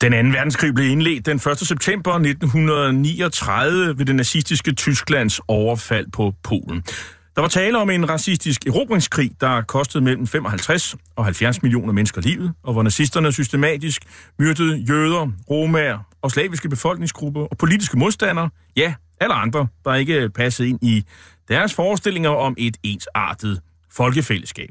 Den anden verdenskrig blev indledt den 1. september 1939 ved det nazistiske Tysklands overfald på Polen. Der var tale om en racistisk erobringskrig, der kostede mellem 55 og 70 millioner mennesker livet, og hvor nazisterne systematisk myrdede jøder, romager og slaviske befolkningsgrupper og politiske modstandere, ja, alle andre, der ikke passede ind i deres forestillinger om et ensartet folkefællesskab.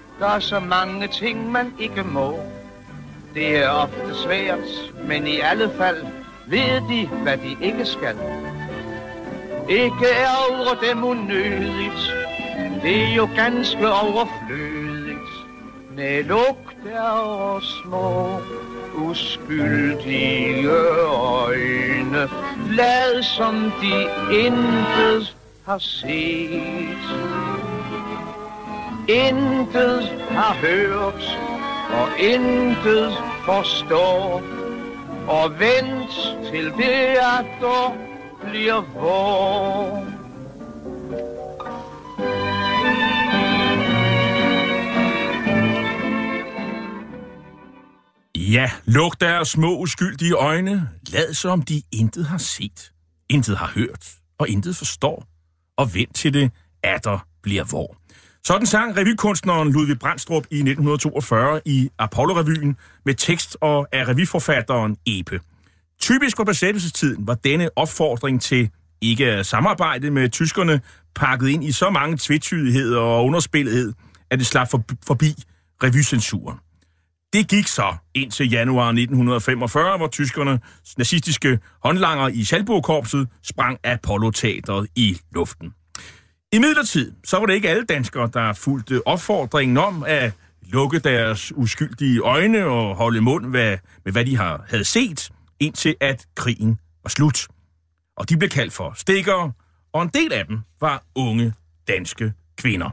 Der er så mange ting, man ikke må. Det er ofte svært, men i alle fald ved de, hvad de ikke skal. Ikke ærger dem unødigt, det er jo ganske overflødigt. Med lugt er små, uskyldige øjne, lad som de intet har set. Intet har hørt, og intet forstår, og vent til det at atter bliver vor. Ja, luk deres små uskyldige øjne. Lad som de intet har set, intet har hørt og intet forstår. Og vent til det, at der bliver vor. Sådan sang revykunstneren Ludvig Brandstrup i 1942 i Apollo-revyen med tekst og af revyforfatteren Epe. Typisk for besættelsestiden var denne opfordring til ikke at samarbejde med tyskerne pakket ind i så mange tvetydigheder og underspillethed, at det slap forbi revycensuren. Det gik så indtil januar 1945, hvor tyskerne nazistiske håndlanger i Schalburg-korpset sprang Apollo-teateret i luften. I midlertid, så var det ikke alle danskere, der fulgte opfordringen om at lukke deres uskyldige øjne og holde mund med, med hvad de har, havde set, indtil at krigen var slut. Og de blev kaldt for stikkere, og en del af dem var unge danske kvinder.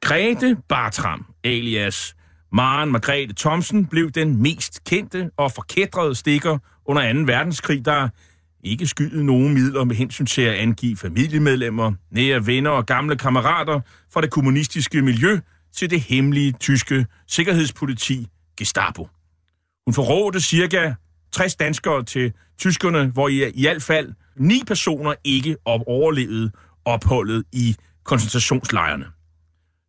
Grete Bartram, alias Maren Margrethe Thomsen, blev den mest kendte og forkædrede stikker under 2. verdenskrig, der ikke skyde nogen midler med hensyn til at angive familiemedlemmer, nære venner og gamle kammerater fra det kommunistiske miljø til det hemmelige tyske sikkerhedspoliti Gestapo. Hun forrådte cirka 60 danskere til tyskerne, hvor i, i hvert fald ni personer ikke op overlevede opholdet i koncentrationslejrene.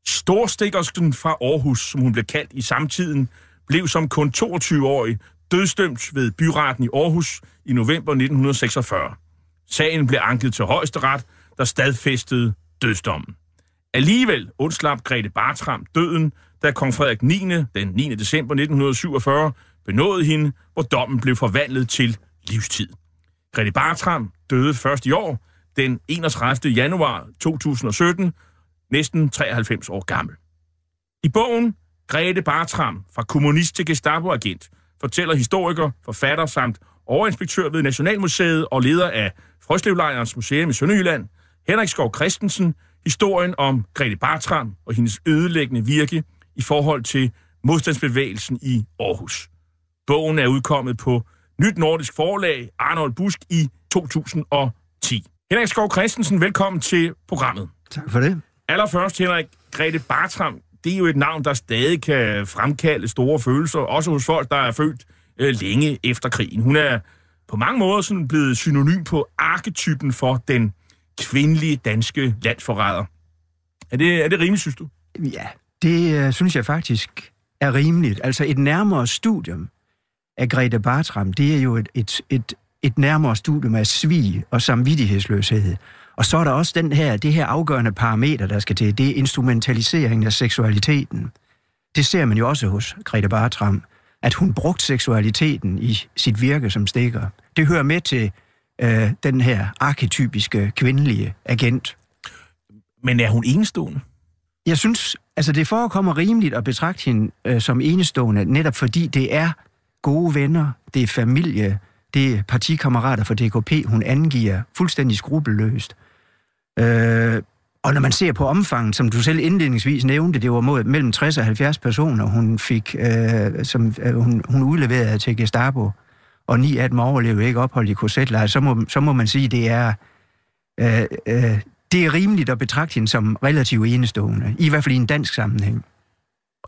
Storstikkersken fra Aarhus, som hun blev kaldt i samtiden, blev som kun 22-årig dødstømt ved byretten i Aarhus i november 1946. Sagen blev anket til højesteret, der stadfæstede dødsdommen. Alligevel undslap Grete Bartram døden, da kong Frederik 9. den 9. december 1947 benåede hende, hvor dommen blev forvandlet til livstid. Grete Bartram døde først i år, den 31. januar 2017, næsten 93 år gammel. I bogen Grete Bartram, fra kommunist til Gestapo-agent, fortæller historiker, forfatter samt overinspektør ved Nationalmuseet og leder af Frøslevlejrens Museum i Sønderjylland, Henrik Skov Christensen, historien om Grete Bartram og hendes ødelæggende virke i forhold til modstandsbevægelsen i Aarhus. Bogen er udkommet på Nyt Nordisk Forlag, Arnold Busk, i 2010. Henrik Skov Christensen, velkommen til programmet. Tak for det. Allerførst, Henrik, Grete Bartram, det er jo et navn, der stadig kan fremkalde store følelser, også hos folk, der er født øh, længe efter krigen. Hun er på mange måder sådan blevet synonym på arketypen for den kvindelige danske landsforræder. Er det, er det rimeligt, synes du? Ja, det øh, synes jeg faktisk er rimeligt. Altså et nærmere studium af Grete Bartram, det er jo et, et, et, et nærmere studium af svig og samvittighedsløshed. Og så er der også den her, det her afgørende parameter, der skal til, det er instrumentaliseringen af seksualiteten. Det ser man jo også hos Grete Bartram, at hun brugte seksualiteten i sit virke som stikker. Det hører med til øh, den her arketypiske kvindelige agent. Men er hun enestående? Jeg synes, altså det forekommer rimeligt at betragte hende øh, som enestående, netop fordi det er gode venner, det er familie, det er partikammerater for DKP, hun angiver fuldstændig skrupelløst. Øh, og når man ser på omfanget, som du selv indledningsvis nævnte, det var mod mellem 60 og 70 personer, hun fik, øh, som øh, hun, hun udleverede til Gestapo, og ni af dem overlevede ikke ophold i korsetlejr, så må, så må man sige, det er, øh, øh, det er rimeligt at betragte hende som relativt enestående, i hvert fald i en dansk sammenhæng.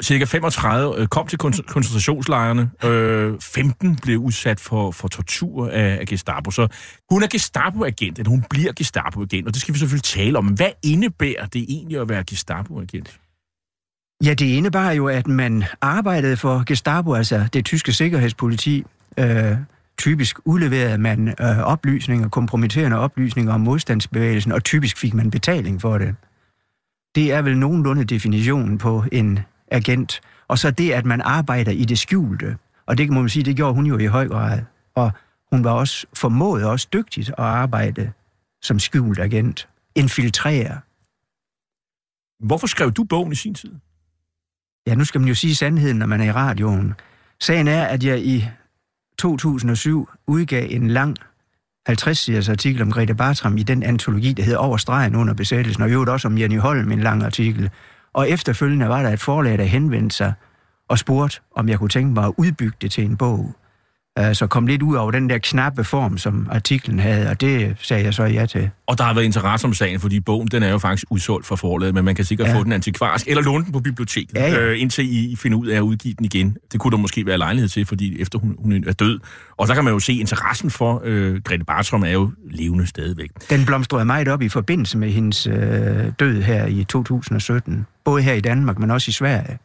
Cirka 35 øh, kom til koncentrationslejrene. Øh, 15 blev udsat for, for tortur af, af Gestapo. Så hun er Gestapo-agent, eller hun bliver Gestapo-agent, og det skal vi selvfølgelig tale om. Hvad indebærer det egentlig at være Gestapo-agent? Ja, det indebar jo, at man arbejdede for Gestapo, altså det tyske sikkerhedspoliti. Øh, typisk udleverede man øh, oplysninger, kompromitterende oplysninger om modstandsbevægelsen, og typisk fik man betaling for det. Det er vel nogenlunde definitionen på en agent. Og så det, at man arbejder i det skjulte. Og det må man sige, det gjorde hun jo i høj grad. Og hun var også formået også dygtigt at arbejde som skjult agent. Infiltrere. Hvorfor skrev du bogen i sin tid? Ja, nu skal man jo sige sandheden, når man er i radioen. Sagen er, at jeg i 2007 udgav en lang 50-siders artikel om Grete Bartram i den antologi, der hedder Over stregen under besættelsen, og i øvrigt også om Jenny Holm, en lang artikel, og efterfølgende var der et forlag, der henvendte sig og spurgte, om jeg kunne tænke mig at udbygge det til en bog. Øh, så kom lidt ud over den der knappe form, som artiklen havde, og det sagde jeg så ja til. Og der har været interesse om sagen, fordi bogen den er jo faktisk udsolgt for forlaget, men man kan sikkert ja. få den antikvarisk, eller låne den på biblioteket, ja, ja. Øh, indtil I finder ud af at udgive den igen. Det kunne der måske være lejlighed til, fordi efter hun, hun er død. Og så kan man jo se, interessen for øh, Grete Bartram er jo levende stadigvæk. Den blomstrede meget op i forbindelse med hendes øh, død her i 2017. Både her i Danmark, men også i Sverige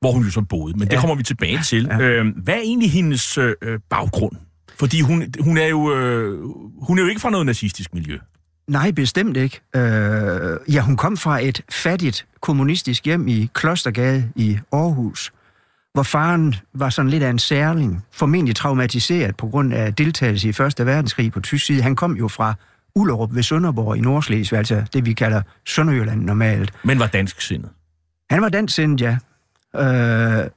hvor hun jo så boede. Men det kommer vi tilbage til. Ja. Øh, hvad er egentlig hendes øh, baggrund? Fordi hun, hun, er jo, øh, hun er jo ikke fra noget nazistisk miljø. Nej, bestemt ikke. Øh, ja, hun kom fra et fattigt kommunistisk hjem i Klostergade i Aarhus, hvor faren var sådan lidt af en særling, formentlig traumatiseret på grund af deltagelse i Første Verdenskrig på tysk side. Han kom jo fra Ullerup ved Sønderborg i Nordslesvig, altså det vi kalder Sønderjylland normalt. Men var dansk sindet? Han var dansk sindet, ja. Øh,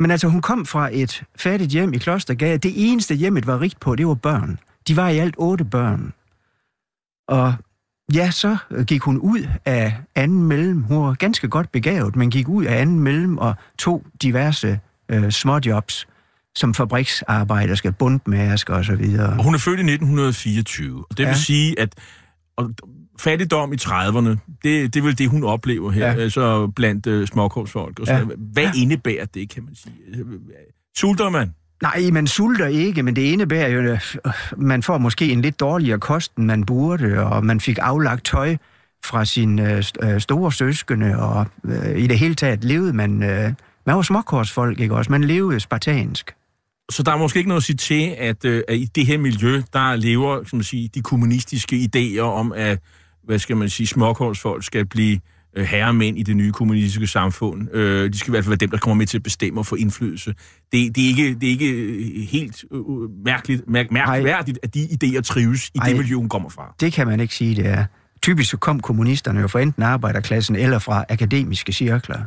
men altså, hun kom fra et fattigt hjem i Klostergade. Det eneste hjemmet var rigt på, det var børn. De var i alt otte børn. Og ja, så gik hun ud af anden mellem. Hun var ganske godt begavet, men gik ud af anden mellem og tog diverse øh, småjobs som fabriksarbejder, skal bundmasker og så videre. Og hun er født i 1924. Det vil ja. sige, at og fattigdom i 30'erne, det, det er vel det, hun oplever her, ja. altså blandt uh, småkårsfolk. Og så. Ja. Hvad ja. indebærer det, kan man sige? Sulter man? Nej, man sulter ikke, men det indebærer jo, at man får måske en lidt dårligere kost, end man burde, og man fik aflagt tøj fra sine øh, store søskende, og øh, i det hele taget levede man... Øh, man var småkårsfolk, ikke også? Man levede spartansk. Så der er måske ikke noget at sige til, at, øh, at i det her miljø, der lever som man sige, de kommunistiske idéer om, at hvad skal man sige, småkårsfolk skal blive øh, herremænd i det nye kommunistiske samfund. Øh, de skal i hvert fald være dem, der kommer med til at bestemme og få indflydelse. Det, det, er, ikke, det er ikke øh, helt øh, mærkeligt, mærk, mærkværdigt, at de idéer trives i Ej, det miljø, hun kommer fra. Det kan man ikke sige, det er. Typisk så kom kommunisterne jo fra enten arbejderklassen eller fra akademiske cirkler.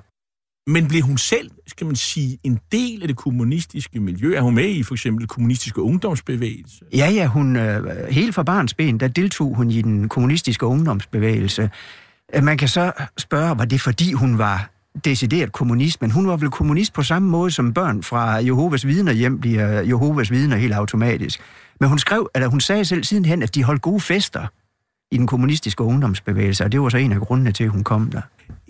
Men blev hun selv, skal man sige, en del af det kommunistiske miljø? Er hun med i for eksempel kommunistiske ungdomsbevægelse? Ja, ja, hun, øh, helt fra barns ben, der deltog hun i den kommunistiske ungdomsbevægelse. Øh, man kan så spørge, var det fordi hun var decideret kommunist, men hun var vel kommunist på samme måde som børn fra Jehovas vidner hjem bliver Jehovas vidner helt automatisk. Men hun skrev, eller hun sagde selv sidenhen, at de holdt gode fester i den kommunistiske ungdomsbevægelse, og det var så en af grundene til, at hun kom der.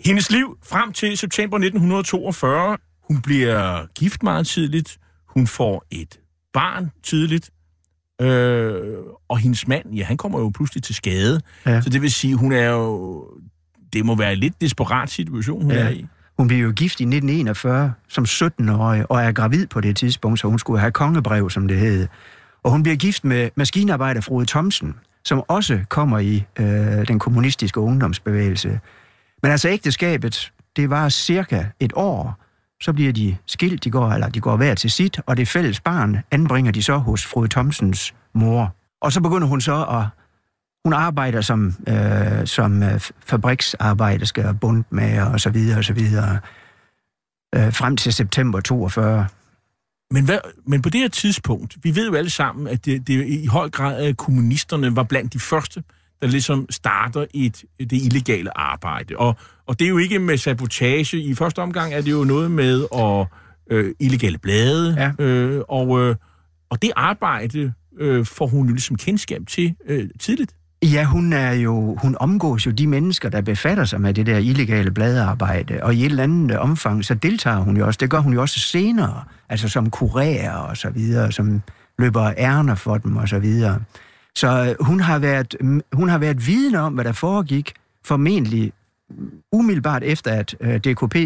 Hendes liv frem til september 1942, hun bliver gift meget tidligt, hun får et barn tidligt, øh, og hendes mand, ja, han kommer jo pludselig til skade. Ja. Så det vil sige, hun er jo... Det må være en lidt desperat situation, hun ja. er i. Hun blev jo gift i 1941 som 17-årig, og er gravid på det tidspunkt, så hun skulle have kongebrev, som det hed. Og hun bliver gift med maskinarbejder Frode Thomsen, som også kommer i øh, den kommunistiske ungdomsbevægelse. Men altså ægteskabet, det var cirka et år, så bliver de skilt, de går, eller de går hver til sit, og det fælles barn anbringer de så hos Frode Thomsens mor. Og så begynder hun så at... Hun arbejder som, øh, som øh, fabriksarbejder, fabriksarbejderske og bundmager og så videre og så videre øh, frem til september 42. Men, hvad, men på det her tidspunkt, vi ved jo alle sammen, at det, det i høj grad at kommunisterne var blandt de første, der ligesom starter et, det illegale arbejde. Og, og det er jo ikke med sabotage. I første omgang er det jo noget med at, øh, illegale blade. Ja. Øh, og, øh, og det arbejde øh, får hun jo ligesom kendskab til øh, tidligt. Ja, hun er jo, hun omgås jo de mennesker, der befatter sig med det der illegale bladearbejde, og i et eller andet omfang, så deltager hun jo også. Det gør hun jo også senere, altså som kurerer og så videre, som løber ærner for dem og så videre. Så øh, hun har været, hun har været viden om, hvad der foregik, formentlig umiddelbart efter, at øh, DKP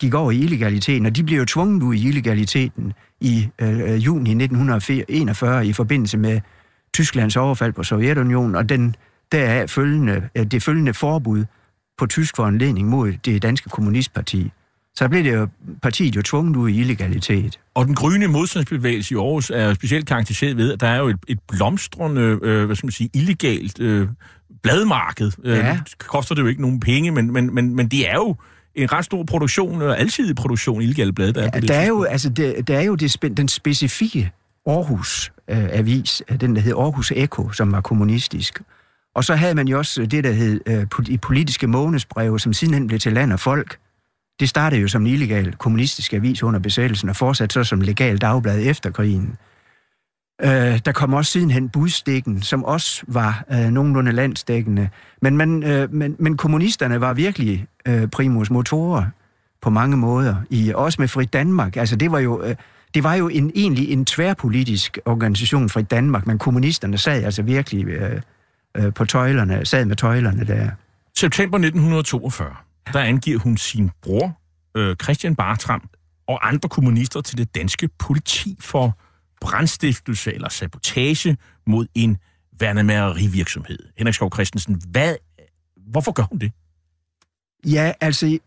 gik over i illegaliteten, og de blev jo tvunget ud i illegaliteten i øh, øh juni 1941 i forbindelse med Tysklands overfald på Sovjetunionen, og den deraf følgende, det følgende forbud på tysk foranledning mod det danske kommunistparti. Så blev det jo, partiet jo tvunget ud i illegalitet. Og den grønne modstandsbevægelse i Aarhus er specielt karakteriseret ved, at der er jo et, et blomstrende, øh, hvad skal man sige, illegalt øh, bladmarked. Øh, ja. Det koster det jo ikke nogen penge, men, men, men, men det er jo en ret stor produktion, og alsidig produktion illegale blade, der ja, er på der er jo, altså, det, der er jo det, den specifikke Aarhus øh, avis, den der hed Aarhus Eko, som var kommunistisk. Og så havde man jo også det, der hed øh, politiske månedsbreve, som sidenhen blev til land og folk. Det startede jo som en illegal kommunistisk avis under besættelsen, og fortsatte så som legal dagblad efter krigen. Øh, der kom også sidenhen budstikken, som også var øh, nogenlunde landsdækkende. Men, man, øh, men, men kommunisterne var virkelig øh, primus motorer på mange måder, i, også med Frit Danmark. Altså det var jo... Øh, det var jo en, egentlig en tværpolitisk organisation fra Danmark, men kommunisterne sad altså virkelig øh, øh, på tøjlerne, sad med tøjlerne der. September 1942, der angiver hun sin bror, øh, Christian Bartram, og andre kommunister til det danske politi for brandstiftelse eller sabotage mod en værnemærerivirksomhed. Henrik Skov Christensen, hvad, hvorfor gør hun det? Ja, altså,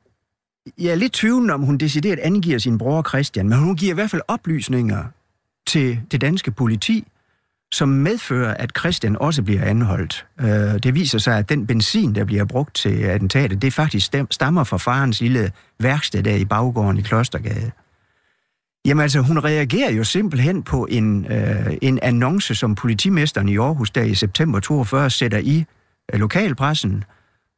jeg er lidt tvivlende om, hun decideret angiver sin bror Christian, men hun giver i hvert fald oplysninger til det danske politi, som medfører, at Christian også bliver anholdt. Øh, det viser sig, at den benzin, der bliver brugt til attentatet, det faktisk stammer fra farens lille værksted der i baggården i Klostergade. Jamen altså, hun reagerer jo simpelthen på en, øh, en annonce, som politimesteren i Aarhus der i september 42 sætter i øh, lokalpressen,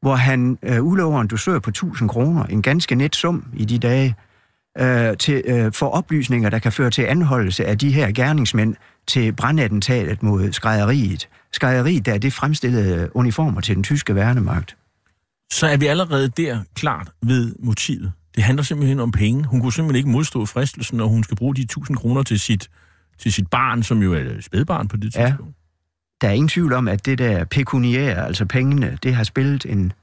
hvor han øh, udlover en dusør på 1000 kroner, en ganske net sum i de dage, øh, til, øh, for oplysninger, der kan føre til anholdelse af de her gerningsmænd til brandattentatet mod skrædderiet. Skrædderiet, der er det fremstillede uniformer til den tyske værnemagt. Så er vi allerede der klart ved motivet. Det handler simpelthen om penge. Hun kunne simpelthen ikke modstå fristelsen, når hun skal bruge de 1000 kroner til sit, til sit barn, som jo er spædbarn på det tidspunkt. Ja der er ingen tvivl om, at det der pekuniære, altså pengene, det har spillet en,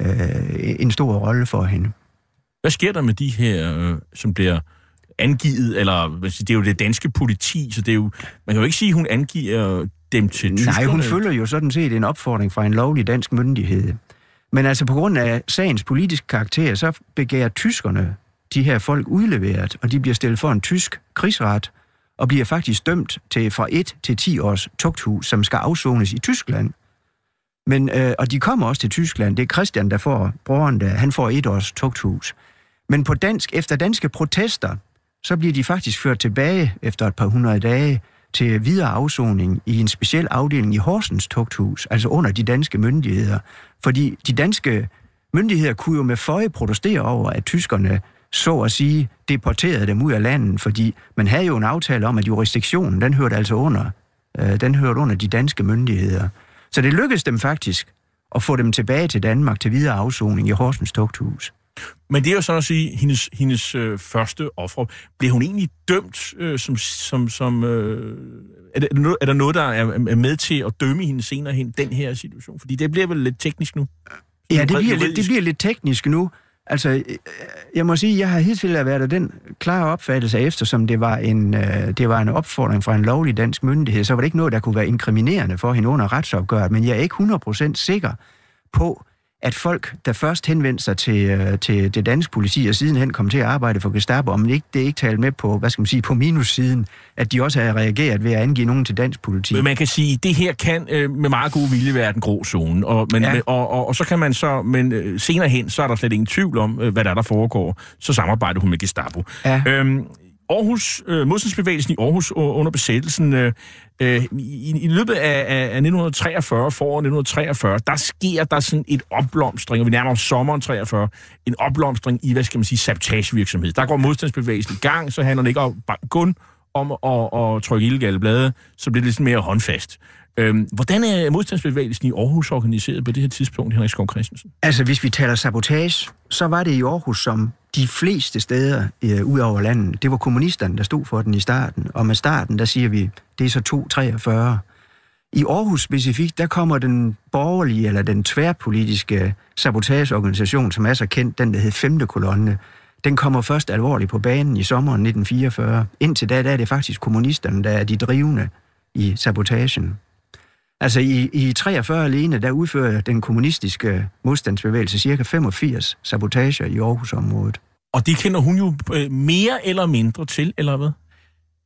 øh, en stor rolle for hende. Hvad sker der med de her, øh, som bliver angivet, eller det er jo det danske politi, så det er jo, man kan jo ikke sige, at hun angiver dem til tyskerne. Nej, hun følger jo sådan set en opfordring fra en lovlig dansk myndighed. Men altså på grund af sagens politiske karakter, så begærer tyskerne de her folk udleveret, og de bliver stillet for en tysk krigsret, og bliver faktisk dømt til fra 1 til 10 års tugthus, som skal afsones i Tyskland. Men, øh, og de kommer også til Tyskland. Det er Christian, der får, broren der, han får et års tugthus. Men på dansk, efter danske protester, så bliver de faktisk ført tilbage efter et par hundrede dage til videre afsoning i en speciel afdeling i Horsens tugthus, altså under de danske myndigheder. Fordi de danske myndigheder kunne jo med føje protestere over, at tyskerne så at sige deporterede dem ud af landet, fordi man havde jo en aftale om, at jurisdiktionen, den hørte altså under, øh, den hørte under de danske myndigheder. Så det lykkedes dem faktisk at få dem tilbage til Danmark til videre afsoning i Horsens Tugthus. Men det er jo sådan at sige, hendes, hendes øh, første offer. Blev hun egentlig dømt øh, som... som, som øh, er, er, der noget, er der noget, der er, er med til at dømme hende senere hen, den her situation? Fordi det bliver vel lidt teknisk nu? Ja, det bliver, lidt, det bliver lidt teknisk nu. Altså, øh, jeg må sige, jeg har hidtil været af den klare opfattelse, eftersom det var, en, øh, det var en opfordring fra en lovlig dansk myndighed, så var det ikke noget, der kunne være inkriminerende for hende under retsopgøret, men jeg er ikke 100% sikker på, at folk, der først henvendte sig til, øh, til det danske politi, og sidenhen kom til at arbejde for Gestapo, om ikke, det ikke talt med på, hvad skal man sige, på minussiden, at de også har reageret ved at angive nogen til dansk politi. Men man kan sige, at det her kan øh, med meget god vilje være den grå zone, og, men, ja. og, og, og, så kan man så, men øh, senere hen, så er der slet ingen tvivl om, øh, hvad der er, der foregår. Så samarbejder hun med Gestapo. Ja. Øhm, Aarhus, øh, modstandsbevægelsen i Aarhus under besættelsen, øh, øh, i, i løbet af, af, af 1943, foråret 1943, der sker der sådan et opblomstring, og vi nærmer os sommeren 43, en opblomstring i, hvad skal man sige, sabotagevirksomhed. Der går modstandsbevægelsen i gang, så handler det ikke om, kun om at, at trykke illegale blade, så bliver det lidt mere håndfast. Øhm, hvordan er modstandsbevægelsen i Aarhus organiseret på det her tidspunkt, Henrik Skov Christensen? Altså, hvis vi taler sabotage, så var det i Aarhus som de fleste steder øh, ud over landet. Det var kommunisterne, der stod for den i starten. Og med starten, der siger vi, det er så 243. I Aarhus specifikt, der kommer den borgerlige eller den tværpolitiske sabotageorganisation, som er så kendt, den der hed 5. kolonne, den kommer først alvorligt på banen i sommeren 1944. Indtil da, der er det faktisk kommunisterne, der er de drivende i sabotagen. Altså i, i 43 alene, der udfører den kommunistiske modstandsbevægelse cirka 85 sabotager i Aarhusområdet. Og det kender hun jo øh, mere eller mindre til, eller hvad?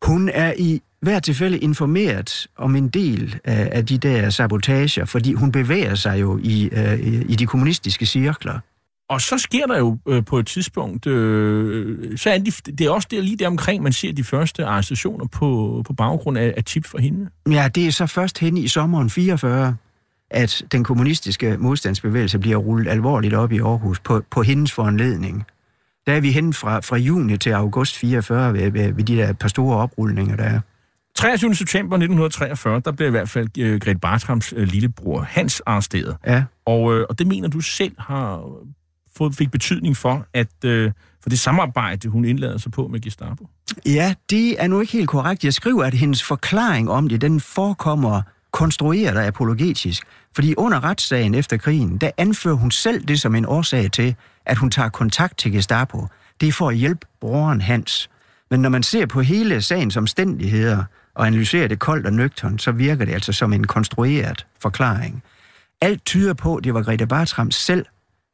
Hun er i hver tilfælde informeret om en del af, af de der sabotager, fordi hun bevæger sig jo i, øh, i de kommunistiske cirkler. Og så sker der jo øh, på et tidspunkt, øh, så er de, det er også der, lige der omkring, man ser de første arrestationer på, på baggrund af, af tip for hende. Ja, det er så først hen i sommeren 44, at den kommunistiske modstandsbevægelse bliver rullet alvorligt op i Aarhus på, på hendes foranledning. Der er vi hen fra, fra juni til august 44 ved, ved, ved de der par store oprulninger, der er. 23. september 1943, der blev i hvert fald uh, Grete Bartrams uh, lillebror Hans arresteret. Ja. Og, uh, og det mener du selv har fik betydning for, at øh, for det samarbejde, hun indlader sig på med Gestapo? Ja, det er nu ikke helt korrekt. Jeg skriver, at hendes forklaring om det, den forekommer konstrueret og apologetisk. Fordi under retssagen efter krigen, der anfører hun selv det som en årsag til, at hun tager kontakt til Gestapo. Det er for at hjælpe broren Hans. Men når man ser på hele sagens omstændigheder og analyserer det koldt og nøgtern, så virker det altså som en konstrueret forklaring. Alt tyder på, at det var Grete Bartram selv,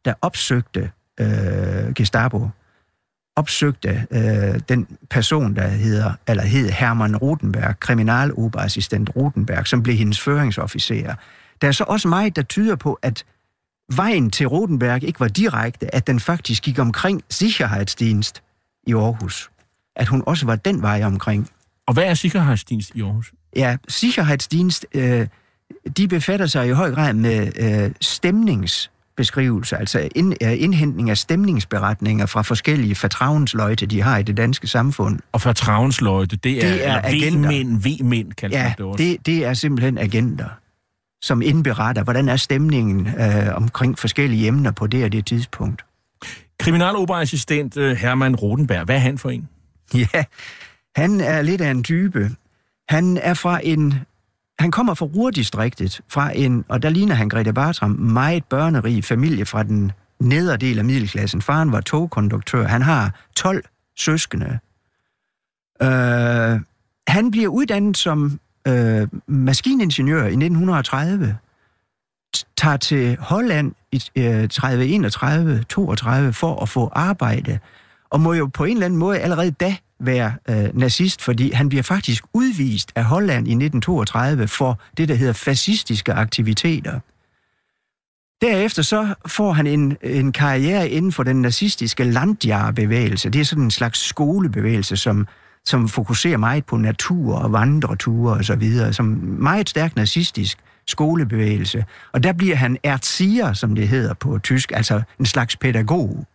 der opsøgte øh, Gestapo. Opsøgte øh, den person, der hedder, eller hed Hermann Rotenberg, kriminaloberassistent Rotenberg, som blev hendes føringsofficer. Der er så også meget, der tyder på, at vejen til Rotenberg ikke var direkte, at den faktisk gik omkring Sikkerhedsdienst i Aarhus. At hun også var den vej omkring. Og hvad er Sikkerhedsdienst i Aarhus? Ja, Sikkerhedsdienst, øh, de befatter sig i høj grad med øh, stemningsbeskrivelser, altså ind, øh, indhentning af stemningsberetninger fra forskellige fortravnsløjte, de har i det danske samfund. Og fortravnsløjte, det er, Det er agenter. V-mænd, V-mænd kalder Ja, det også. det, det er simpelthen agenter, som indberetter, hvordan er stemningen øh, omkring forskellige emner på det og det tidspunkt. Kriminaloperassistent øh, Hermann Rotenberg, hvad er han for en? Ja, han er lidt af en type. Han er fra en... Han kommer fra Ruhrdistriktet, fra en, og der ligner han Grete Bartram, meget børnerig familie fra den nederdel af middelklassen. Faren var togkonduktør. Han har 12 søskende. Øh, han bliver uddannet som øh, maskiningeniør i 1930, tager til Holland i øh, 30, 31, 32 for at få arbejde, og må jo på en eller anden måde allerede da være øh, nazist, fordi han bliver faktisk udvist af Holland i 1932 for det, der hedder fascistiske aktiviteter. Derefter så får han en, en karriere inden for den nazistiske landjarbevægelse. Det er sådan en slags skolebevægelse, som, som fokuserer meget på natur og vandreture og så videre, som meget stærk nazistisk skolebevægelse. Og der bliver han erzieher, som det hedder på tysk, altså en slags pædagog.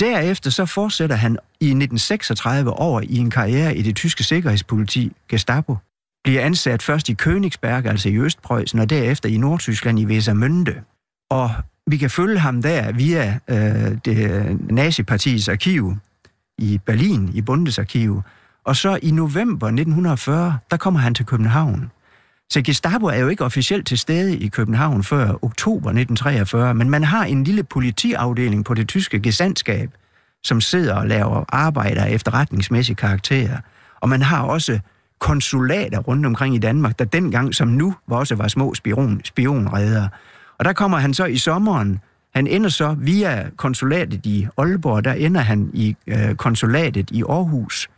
Derefter så fortsætter han i 1936 over i en karriere i det tyske sikkerhedspoliti, Gestapo. Bliver ansat først i Königsberg, altså i Østpreussen, og derefter i Nordtyskland i Wesermünde. Og vi kan følge ham der via øh, det nazipartiets arkiv i Berlin, i Bundesarkiv. Og så i november 1940, der kommer han til København. Så Gestapo er jo ikke officielt til stede i København før oktober 1943, men man har en lille politiafdeling på det tyske gesandskab, som sidder og laver arbejder af efterretningsmæssig karakter. Og man har også konsulater rundt omkring i Danmark, der dengang som nu også var små spion, spionredere. Og der kommer han så i sommeren, han ender så via konsulatet i Aalborg, der ender han i øh, konsulatet i Aarhus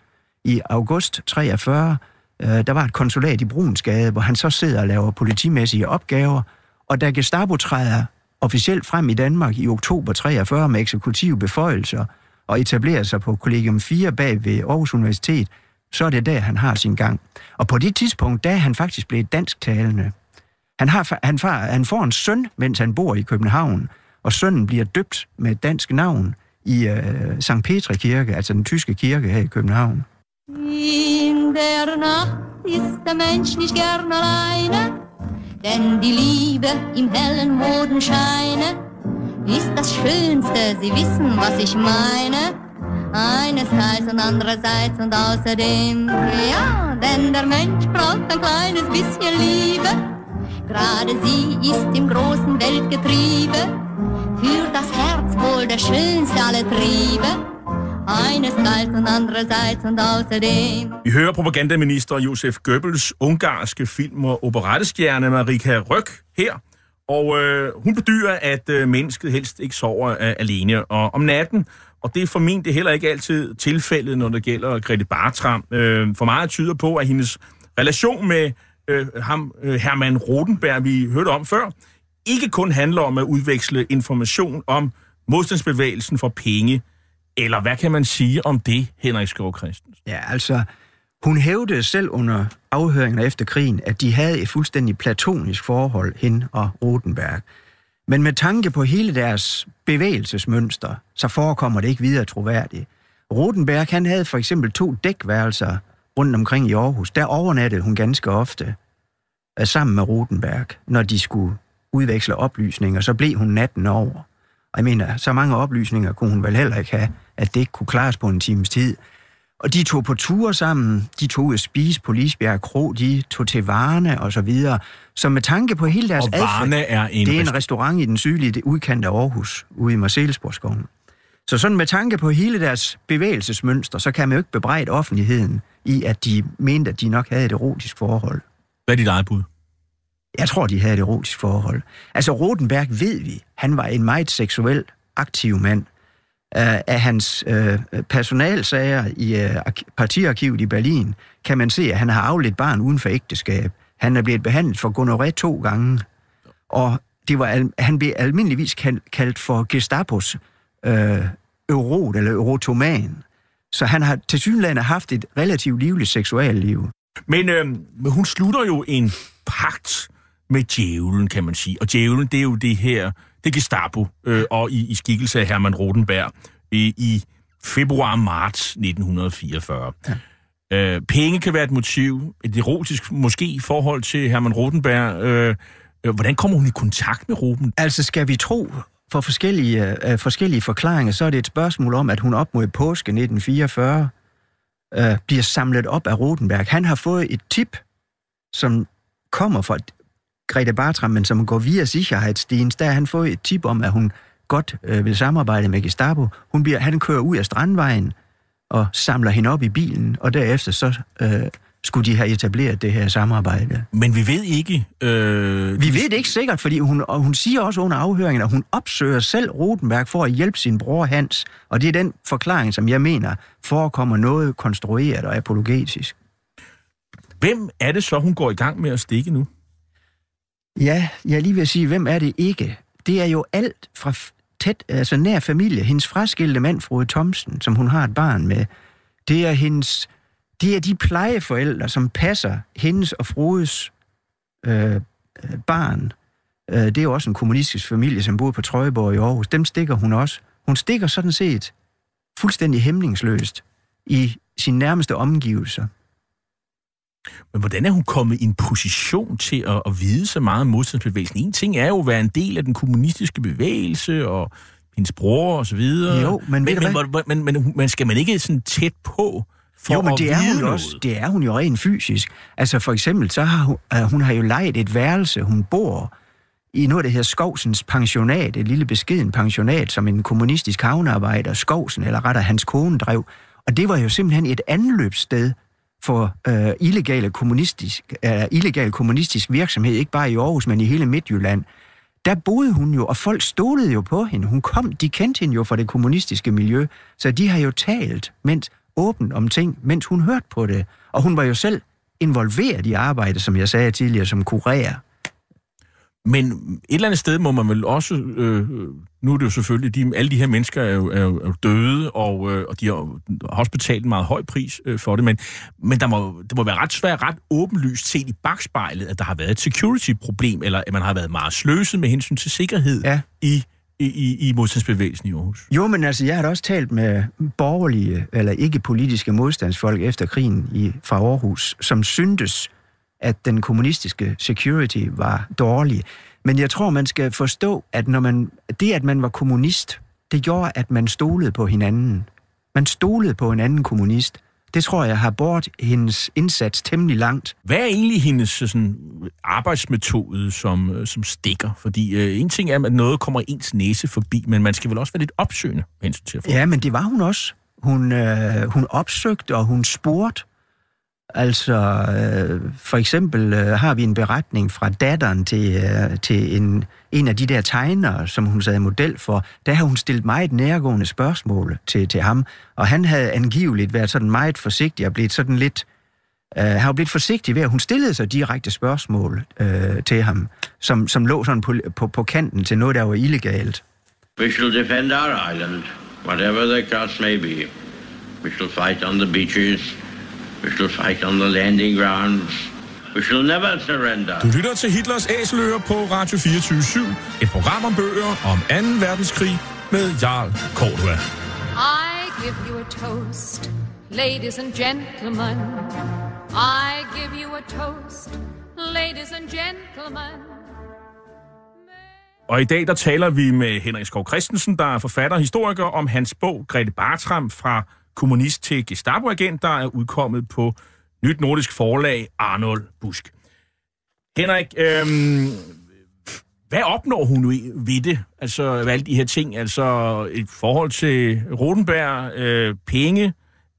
i august 43, Øh, der var et konsulat i Brunsgade, hvor han så sidder og laver politimæssige opgaver, og da Gestapo træder officielt frem i Danmark i oktober 43 med eksekutive beføjelser og etablerer sig på kollegium 4 bag ved Aarhus Universitet, så er det der, han har sin gang. Og på det tidspunkt, der er han faktisk blevet dansktalende. Han, har, han, far, han får en søn, mens han bor i København, og sønnen bliver døbt med et dansk navn i øh, St. Petra Kirke, altså den tyske kirke her i København. In der Nacht ist der Mensch nicht gern alleine, denn die Liebe im hellen Modenscheine ist das Schönste, Sie wissen, was ich meine. Einerseits und andererseits und außerdem, ja, denn der Mensch braucht ein kleines bisschen Liebe. Gerade sie ist im großen Weltgetriebe, für das Herz wohl der schönste aller Triebe. Einerseits und andererseits und außerdem. Vi hører propagandaminister Josef Goebbels ungarske film- og operettestjerne Marika Røk her, og øh, hun bedyrer, at øh, mennesket helst ikke sover øh, alene og om natten, og det er formentlig heller ikke altid tilfældet, når det gælder Grete Bartram. Øh, for meget tyder på, at hendes relation med øh, ham, øh, Hermann Rotenberg, vi hørte om før, ikke kun handler om at udveksle information om modstandsbevægelsen for penge, eller hvad kan man sige om det, Henrik Skov Christensen? Ja, altså, hun hævdede selv under afhøringen efter krigen, at de havde et fuldstændig platonisk forhold, hen og Rotenberg. Men med tanke på hele deres bevægelsesmønster, så forekommer det ikke videre troværdigt. Rotenberg, han havde for eksempel to dækværelser rundt omkring i Aarhus. Der overnattede hun ganske ofte øh, sammen med Rotenberg, når de skulle udveksle oplysninger. Så blev hun natten over. Og jeg mener, så mange oplysninger kunne hun vel heller ikke have, at det ikke kunne klares på en times tid. Og de tog på ture sammen, de tog ud at spise på Lisbjerg Kro, de tog til Varne og så videre. Så med tanke på hele deres og Varne er en det er en restaurant i den sydlige udkant af Aarhus, ude i Marcellesborgskoven. Så sådan med tanke på hele deres bevægelsesmønster, så kan man jo ikke bebrejde offentligheden i, at de mente, at de nok havde et erotisk forhold. Hvad er dit eget bud? Jeg tror, de havde et erotisk forhold. Altså, Rodenberg ved vi, han var en meget seksuel aktiv mand. Uh, af hans øh, personalsager i øh, partiarkivet i Berlin, kan man se, at han har afledt barn uden for ægteskab. Han er blevet behandlet for gonoré to gange, og det var, han blev almindeligvis kaldt, kaldt for Gestapos øh, eurot eller eurotoman. Så han har til synligheden haft et relativt livligt seksualliv. Men øh, hun slutter jo en pagt med djævlen, kan man sige. Og djævlen, det er jo det her, det Gestapo, øh, og i, i skikkelse af Hermann Rodenberg øh, i februar-marts 1944. Ja. Øh, penge kan være et motiv, et erotisk måske i forhold til Hermann Rodenberg. Øh, øh, hvordan kommer hun i kontakt med Ruben? Altså, skal vi tro for forskellige, øh, forskellige forklaringer, så er det et spørgsmål om, at hun op mod påske 1944 øh, bliver samlet op af Rodenberg. Han har fået et tip, som kommer fra Grete Bartram, men som går via Sicherheitsdienst, der har han fået et tip om, at hun godt øh, vil samarbejde med Gestapo. Hun bliver, han kører ud af Strandvejen og samler hende op i bilen, og derefter så øh, skulle de have etableret det her samarbejde. Men vi ved ikke... Øh... Vi ved det ikke sikkert, fordi hun, og hun siger også under afhøringen, at hun opsøger selv Rotenberg for at hjælpe sin bror Hans, og det er den forklaring, som jeg mener forekommer noget konstrueret og apologetisk. Hvem er det så, hun går i gang med at stikke nu? Ja, jeg lige vil sige, hvem er det ikke? Det er jo alt fra tæt, altså nær familie. Hendes fraskilte mand, Frode Thomsen, som hun har et barn med. Det er hendes, det er de plejeforældre, som passer hendes og Frodes øh, øh barn, øh, det er jo også en kommunistisk familie, som boede på Trøjeborg i Aarhus, dem stikker hun også. Hun stikker sådan set fuldstændig hæmningsløst i sine nærmeste omgivelser. Men hvordan er hun kommet i en position til at, at vide så meget om modstandsbevægelsen? En ting er jo at være en del af den kommunistiske bevægelse, og hendes bror og så videre. Jo, men men, hvad? men, men, men, men skal man ikke sådan tæt på for jo, men det er, hun jo også, det er hun jo rent fysisk. Altså for eksempel, så har hun, uh, hun har jo lejet et værelse, hun bor i noget, der hedder Skovsens pensionat, et lille beskeden pensionat, som en kommunistisk havnearbejder, Skovsen, eller rettere hans kone, drev. Og det var jo simpelthen et anløbssted for øh, illegale kommunistisk, øh, illegal kommunistisk virksomhed, ikke bare i Aarhus, men i hele Midtjylland. Der boede hun jo, og folk stolede jo på hende. Hun kom, de kendte hende jo fra det kommunistiske miljø, så de har jo talt mens, åbent om ting, mens hun hørte på det. Og hun var jo selv involveret i arbejdet, som jeg sagde tidligere, som kurér. Men et eller andet sted må man vel også... Øh, nu er det jo selvfølgelig... De, alle de her mennesker er jo, er jo, er jo døde, og, øh, og de har, har også betalt en meget høj pris øh, for det. Men, men der må, det må være ret svært, ret åbenlyst set i bagspejlet, at der har været et security-problem, eller at man har været meget sløset med hensyn til sikkerhed Ja. i, i, i, modstandsbevægelsen i Aarhus. Jo, men altså, jeg har da også talt med borgerlige, eller ikke politiske modstandsfolk efter krigen i, fra Aarhus, som syntes, at den kommunistiske security var dårlig. Men jeg tror, man skal forstå, at når man, det, at man var kommunist, det gjorde, at man stolede på hinanden. Man stolede på en anden kommunist. Det tror jeg har bort hendes indsats temmelig langt. Hvad er egentlig hendes sådan, arbejdsmetode, som, øh, som stikker? Fordi øh, en ting er, at noget kommer ens næse forbi, men man skal vel også være lidt opsøgende hensyn til at få Ja, men det var hun også. Hun, øh, hun opsøgte, og hun spurgte. Altså, øh, for eksempel øh, har vi en beretning fra datteren til, øh, til en, en af de der tegnere, som hun sad model for. Der har hun stillet meget nærgående spørgsmål til, til ham, og han havde angiveligt været sådan meget forsigtig og blevet sådan lidt... Øh, han var blevet forsigtig ved, at hun stillede sig direkte spørgsmål øh, til ham, som, som lå sådan på, på, på kanten til noget, der var illegalt. We shall defend our island, whatever the cost may be. We shall fight on the beaches. We shall fight on the landing grounds. We shall never surrender. Du lytter til Hitlers Æseløer på Radio 24 Et program om bøger om 2. verdenskrig med Jarl Cordua. I give you a toast, ladies and gentlemen. I give you a toast, ladies and gentlemen. Og i dag der taler vi med Henrik Skov Christensen, der er forfatter og historiker, om hans bog Grete Bartram fra kommunist til Gestapo-agent, der er udkommet på Nyt Nordisk Forlag Arnold Busk. Henrik, øhm, hvad opnår hun ved det? Altså alle de her ting, altså et forhold til Rodenberg, øh, penge,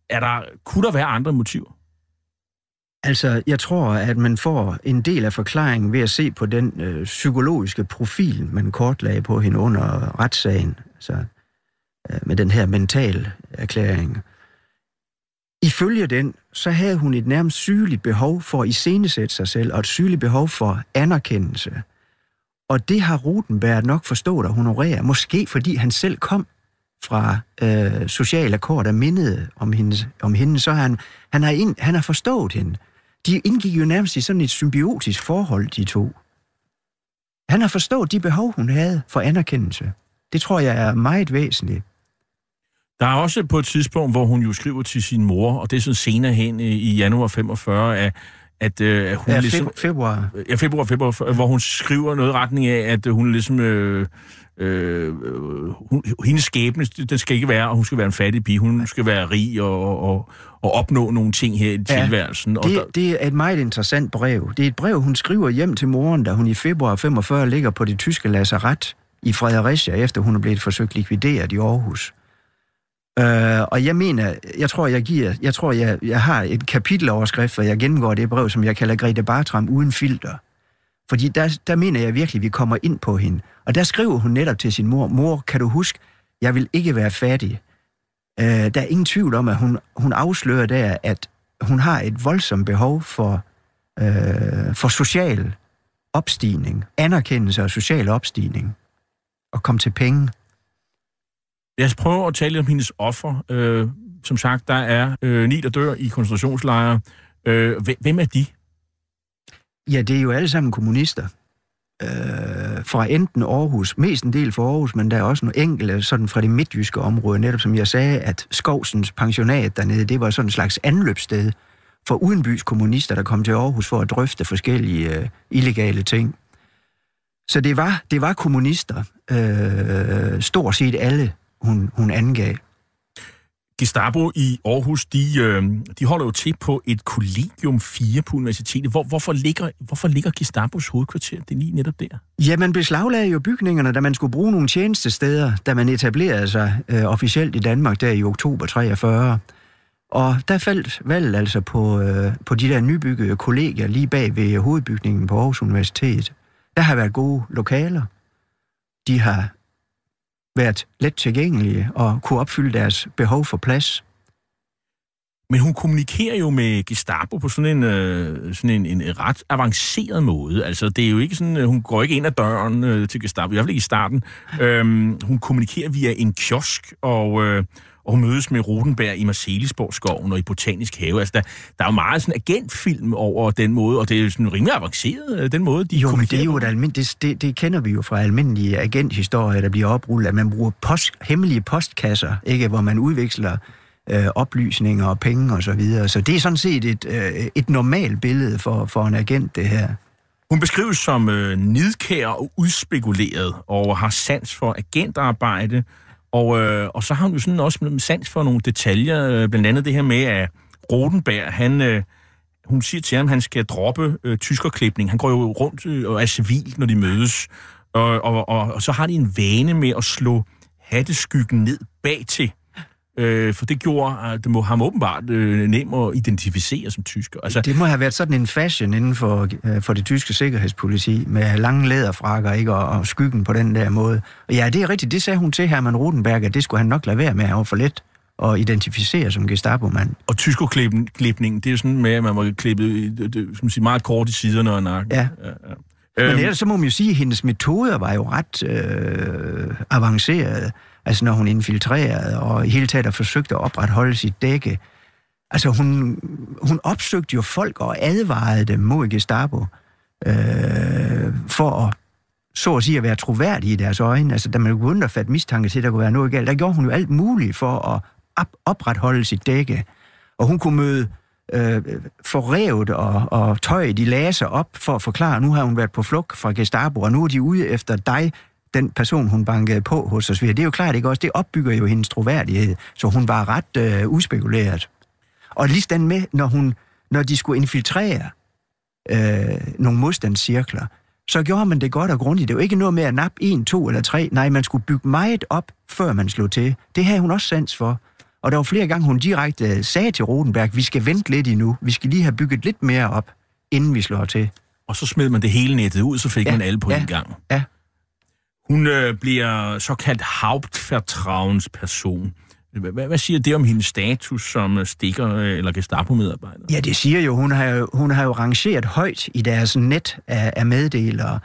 er der, kunne der være andre motiver? Altså, jeg tror, at man får en del af forklaringen ved at se på den øh, psykologiske profil, man kortlagde på hende under retssagen, altså Øh, med den her mental erklæring. Ifølge den, så havde hun et nærmest sygeligt behov for at iscenesætte sig selv, og et sygeligt behov for anerkendelse. Og det har Rutenberg nok forstået at honorere, måske fordi han selv kom fra øh, social akkord, der mindede om hende, om hende så han, han, har ind, han har forstået hende. De indgik jo nærmest i sådan et symbiotisk forhold, de to. Han har forstået de behov, hun havde for anerkendelse. Det tror jeg er meget væsentligt. Der er også på et tidspunkt, hvor hun jo skriver til sin mor, og det er sådan senere hen i januar 45, at, at, øh, at hun Ja, ligesom... feb- februar. Ja, februar, februar, hvor hun skriver noget i retning af, at hun ligesom... Øh, øh, hun, hendes skæbne, den skal ikke være, at hun skal være en fattig pige. Hun skal være rig og, og, og opnå nogle ting her i Ja, tilværelsen. Og der, Det, det er et meget interessant brev. Det er et brev, hun skriver hjem til moren, da hun i februar 45 ligger på det tyske lazaret i Fredericia, efter hun er blevet forsøgt likvideret i Aarhus. Øh, og jeg mener, jeg tror, jeg giver, jeg tror, jeg, jeg har et kapiteloverskrift, hvor jeg gennemgår det brev, som jeg kalder Grete Bartram uden filter. Fordi der, der mener jeg virkelig, at vi kommer ind på hende. Og der skriver hun netop til sin mor, mor, kan du huske, jeg vil ikke være fattig. Øh, der er ingen tvivl om, at hun, hun afslører der, at hun har et voldsomt behov for, øh, for social opstigning, anerkendelse og social opstigning, og komme til penge. Lad os prøve at tale lidt om hendes offer. Øh, som sagt, der er øh, ni, der dør i koncentrationslejre. Øh, hvem- er de? Ja, det er jo alle sammen kommunister. øh, fra enten Aarhus, mest en del fra Aarhus, men der er også nogle enkelte sådan fra det midtjyske område, netop som jeg sagde, at Skovsens pensionat dernede, det var sådan en slags anløbssted for udenbys kommunister, der kom til Aarhus for at drøfte forskellige øh, illegale ting. Så det var, det var kommunister, øh, stort set alle, hun, hun angav. Gestapo i Aarhus, de, øh, de holder jo til på et kollegium 4 på universitetet. Hvor, hvorfor, ligger, hvorfor ligger Gestapos hovedkvarter det lige netop der? Ja, man beslaglagde jo bygningerne, da man skulle bruge nogle tjenestesteder, da man etablerede sig øh, officielt i Danmark der i oktober 43. Og der faldt valget altså på, øh, på de der nybyggede kollegier lige bag ved hovedbygningen på Aarhus Universitet. Der har været gode lokaler. De har været let tilgængelige og kunne opfylde deres behov for plads. Men hun kommunikerer jo med Gestapo på sådan en, øh, sådan en, en ret avanceret måde. Altså, det er jo ikke sådan, øh, hun går ikke ind ad døren øh, til Gestapo, i hvert fald ikke i starten. Øhm, hun kommunikerer via en kiosk, og, øh, og hun mødes med Rodenberg i Marcelisborg-skoven og i Botanisk Have. Altså, der, der er jo meget sådan agentfilm over den måde, og det er jo sådan rimelig avanceret, øh, den måde, de Jo, men det er jo et almindeligt, det, det, det kender vi jo fra almindelige agenthistorier, der bliver oprullet, at man bruger post, hemmelige postkasser, ikke, hvor man udveksler øh, oplysninger og penge og så videre. Så det er sådan set et, øh, et normalt billede for, for en agent, det her. Hun beskrives som øh, nidkær og udspekuleret, og har sans for agentarbejde, og, øh, og så har hun jo sådan også sans for nogle detaljer, øh, blandt andet det her med, at Rodenberg, han, øh, hun siger til ham, at han skal droppe øh, tyskerklipning. Han går jo rundt øh, og er civil, når de mødes, og, og, og, og så har de en vane med at slå hatteskyggen ned bag til. Øh, for det gjorde at det må ham åbenbart øh, nem at identificere som tysker. Altså, Det må have været sådan en fashion inden for, øh, for det tyske sikkerhedspoliti, med lange læderfrakker ikke, og, og skyggen på den der måde. Og ja, det er rigtigt, det sagde hun til Hermann Rodenberg, at det skulle han nok lade være med, han var for let at identificere som Gestapo-mand. Og tyskerklipningen, det er jo sådan med, at man må klippe det, det, som siger, meget kort i siderne og nakken. Ja. ja, ja. Men Øhm, ellers så må man jo sige, at hendes metoder var jo ret øh, avancerede. Altså når hun infiltrerede og i hele taget forsøgte at opretholde sit dække. Altså hun, hun opsøgte jo folk og advarede dem mod Gestapo øh, for at så at sige at være troværdig i deres øjne. Altså da man begyndte at fatte mistanke til, at der kunne være noget galt, der gjorde hun jo alt muligt for at op- opretholde sit dække. Og hun kunne møde øh, forrevet og, og tøjet i laser op for at forklare, at nu har hun været på flugt fra Gestapo, og nu er de ude efter dig, den person, hun bankede på hos os. Det er jo klart, ikke også? Det opbygger jo hendes troværdighed, så hun var ret øh, uspekuleret. Og lige den med, når, hun, når de skulle infiltrere øh, nogle modstandscirkler, så gjorde man det godt og grundigt. Det var ikke noget med at nappe en, to eller tre. Nej, man skulle bygge meget op, før man slog til. Det havde hun også sans for. Og der var flere gange, hun direkte øh, sagde til Rodenberg, vi skal vente lidt endnu. Vi skal lige have bygget lidt mere op, inden vi slår til. og så smed man det hele nettet ud, så fik Ja, man alle på ja, en gang. ja. Hun øh, bliver såkaldt Hauptvertrauensperson. Hvad, hvad, hvad siger det om hendes status som øh, stikker øh, eller Gestapo-medarbejder? Ja, det siger jo, hun har jo, hun har jo rangeret højt i deres net af, af meddelere.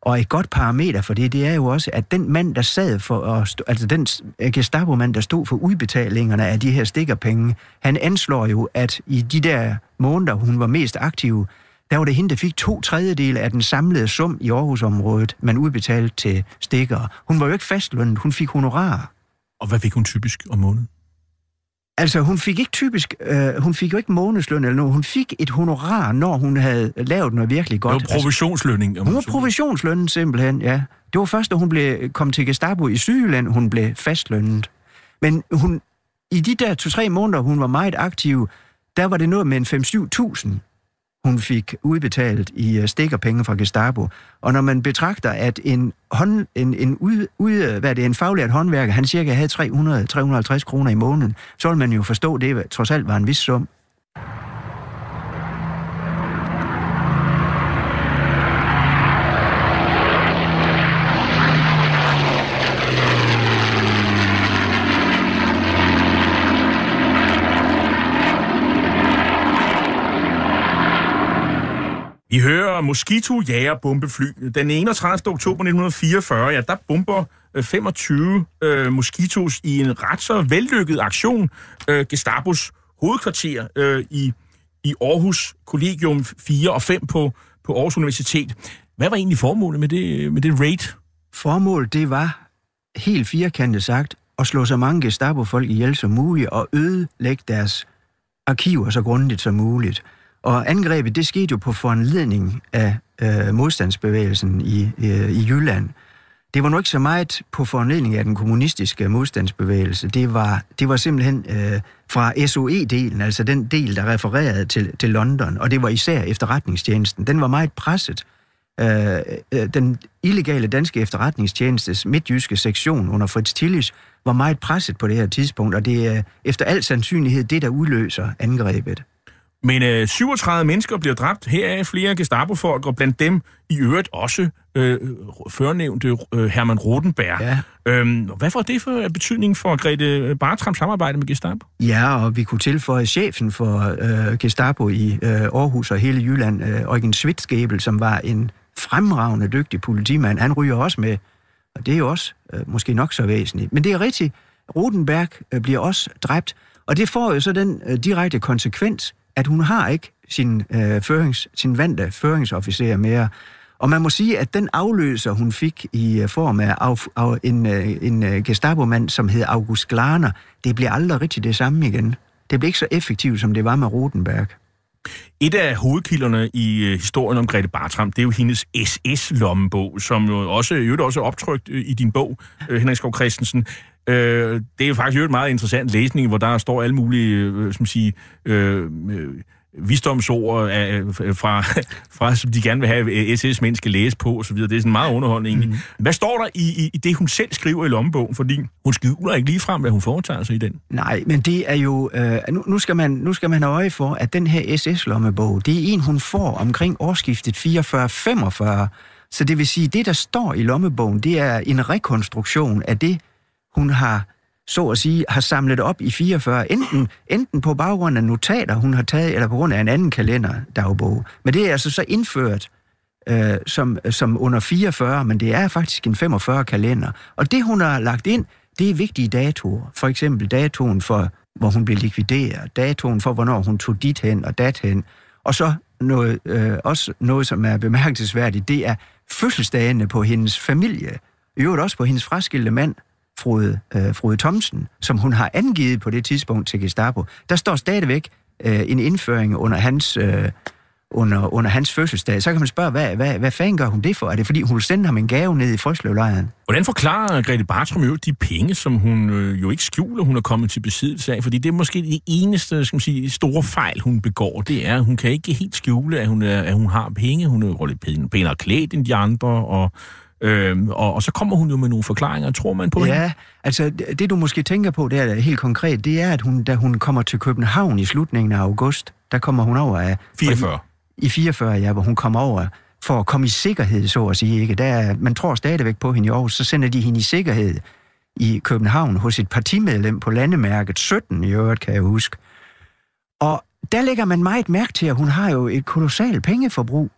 Og et godt parameter for det, det er jo også, at den mand, der sad for, at stå, altså den øh, Gestapo-mand, der stod for udbetalingerne af de her stikkerpenge, han anslår jo, at i de der måneder, hun var mest aktiv, der var det hende, der fik to tredjedele af den samlede sum i Aarhusområdet, man udbetalte til stikkere. Hun var jo ikke fastlønnet, hun fik honorar. Og hvad fik hun typisk om måneden? Altså, hun fik ikke typisk, øh, hun fik jo ikke månedsløn eller noget. Hun fik et honorar, når hun havde lavet noget virkelig godt. Det var provisionslønning. om Hun var provisionslønnen simpelthen, ja. Det var først, da hun blev, kom til Gestapo i Sydjylland, hun blev fastlønnet. Men hun, i de der to-tre måneder, hun var meget aktiv, der var det noget med en 5-7.000, hun fik udbetalt i øh, stikkerpenge fra Gestapo. Og når man betragter, at en, hånd, en, en, ud, ud, hvad er det, en faglært håndværker, han cirka havde 300-350 kroner i måneden, så vil man jo forstå, at det trods alt var en vis sum. Vi hører Mosquito jager bombefly. Den 31. oktober 1944, ja, der bomber 25 øh, øh Mosquitos i en ret så vellykket aktion øh, Gestapos hovedkvarter øh, i, i Aarhus Kollegium 4 og 5 på, på Aarhus Universitet. Hvad var egentlig formålet med det, med det raid? Formålet, det var helt firkantet sagt, at slå så mange Gestapo-folk ihjel som muligt og ødelægge deres arkiver så grundigt som muligt. Og angrebet, det skete jo på foranledning af øh, modstandsbevægelsen i, øh, i Jylland. Det var nu ikke så meget på foranledning af den kommunistiske modstandsbevægelse. Det var, det var simpelthen øh, fra SOE-delen, altså den del, der refererede til, til London, og det var især efterretningstjenesten. Den var meget presset. Øh, øh, den illegale danske efterretningstjenestes midtjyske sektion under Fritz Tillis var meget presset på det her tidspunkt, og det er efter al sandsynlighed det, der udløser angrebet. Men øh, 37 mennesker bliver dræbt, heraf flere Gestapo-folk, og blandt dem i øvrigt også øh, førnævnte øh, Hermann Rotenberg. Ja. Øhm, hvad får det for betydning for Grete Bartrams samarbejde med Gestapo? Ja, og vi kunne tilføje chefen for øh, Gestapo i øh, Aarhus og hele Jylland, øh, Eugen Svitsgebel, som var en fremragende dygtig politimand. Han ryger også med, og det er jo også øh, måske nok så væsentligt. Men det er rigtigt, Rotenberg øh, bliver også dræbt, og det får jo så den øh, direkte konsekvens, at hun har ikke sin, øh, førings, sin vante føringsofficer mere. Og man må sige, at den afløser, hun fik i øh, form af, af, af en, øh, en øh, Gestapo-mand, som hed August Glarner, det bliver aldrig rigtig det samme igen. Det blev ikke så effektivt, som det var med Rotenberg. Et af hovedkilderne i øh, historien om Grete Bartram, det er jo hendes SS-lommebog, som jo også, jo også er optrykt i din bog, Henrik Skov Christensen. Øh, det er jo faktisk jo et meget interessant læsning, hvor der står alle mulige, øh, som sige, øh, øh, visdomsord af, fra, fra, som de gerne vil have, SS-mænd skal læse på osv. Det er sådan meget underholdende egentlig. Mm. Hvad står der i, i det, hun selv skriver i lommebogen? Fordi hun skjuler ikke lige frem, hvad hun foretager sig i den. Nej, men det er jo... Øh, nu, nu, skal man, nu skal man have øje for, at den her SS-lommebog, det er en, hun får omkring årsskiftet 44-45. Så det vil sige, det, der står i lommebogen, det er en rekonstruktion af det, hun har så at sige, har samlet op i 44, enten, enten på baggrund af notater, hun har taget, eller på grund af en anden kalenderdagbog. Men det er altså så indført øh, som, som under 44, men det er faktisk en 45 kalender. Og det, hun har lagt ind, det er vigtige datoer. For eksempel datoen for, hvor hun blev likvideret, datoen for, hvornår hun tog dit hen og dat hen. Og så noget, øh, også noget, som er bemærkelsesværdigt, det er fødselsdagene på hendes familie. I øvrigt også på hendes fraskilte mand, Frode, øh, Frode Thomsen, som hun har angivet på det tidspunkt til Gestapo, der står stadigvæk øh, en indføring under hans, øh, under, under hans fødselsdag. Så kan man spørge, hvad, hvad, hvad fanden gør hun det for? Er det fordi, hun sender ham en gave ned i Frøslevlejren? Hvordan forklarer Grete Bartram jo de penge, som hun øh, jo ikke skjuler, hun er kommet til besiddelse af? Fordi det er måske det eneste skal man sige, store fejl, hun begår. Det er, at hun kan ikke helt skjule, at hun, er, at hun har penge. Hun er lidt pænere klædt end de andre, og Øhm, og, og så kommer hun jo med nogle forklaringer. Tror man på Ja, hende? altså det du måske tænker på, det er helt konkret, det er, at hun, da hun kommer til København i slutningen af august, der kommer hun over af... 44. I 44, ja, hvor hun kommer over for at komme i sikkerhed, så at sige. Ikke? Der, man tror stadigvæk på hende i Aarhus, så sender de hende i sikkerhed i København hos et partimedlem på landemærket 17 i øvrigt, kan jeg huske. Og der lægger man meget mærke til, at hun har jo et kolossalt pengeforbrug.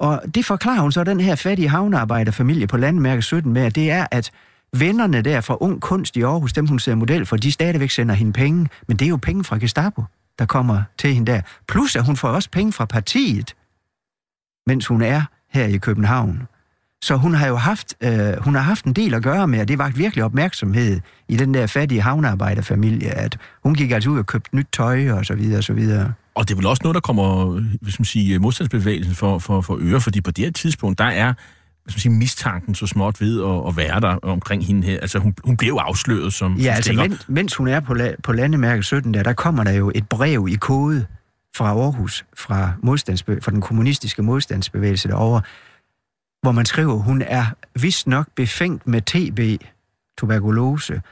Og det forklarer hun så den her fattige havnearbejderfamilie på landmærke 17 med, at det er, at vennerne der fra Ung Kunst i Aarhus, dem hun ser model for, de stadigvæk sender hende penge, men det er jo penge fra Gestapo, der kommer til hende der. Plus at hun får også penge fra partiet, mens hun er her i København. Så hun har jo haft, øh, hun har haft en del at gøre med, og det var virkelig opmærksomhed i den der fattige havnearbejderfamilie, at hun gik altså ud og købte nyt tøj og så videre og så videre. Og det er vel også noget, der kommer hvis man siger, modstandsbevægelsen for, for, for øre, fordi på det her tidspunkt, der er hvis man siger, mistanken så småt ved at, at være der omkring hende her. Altså, hun, hun blev afsløret som Ja, altså, mens, mens hun er på, la, på landemærke 17, der, der kommer der jo et brev i kode fra Aarhus, fra, modstandsbe, fra den kommunistiske modstandsbevægelse derovre, hvor man skriver, hun er vist nok befængt med TB, tuberkulose,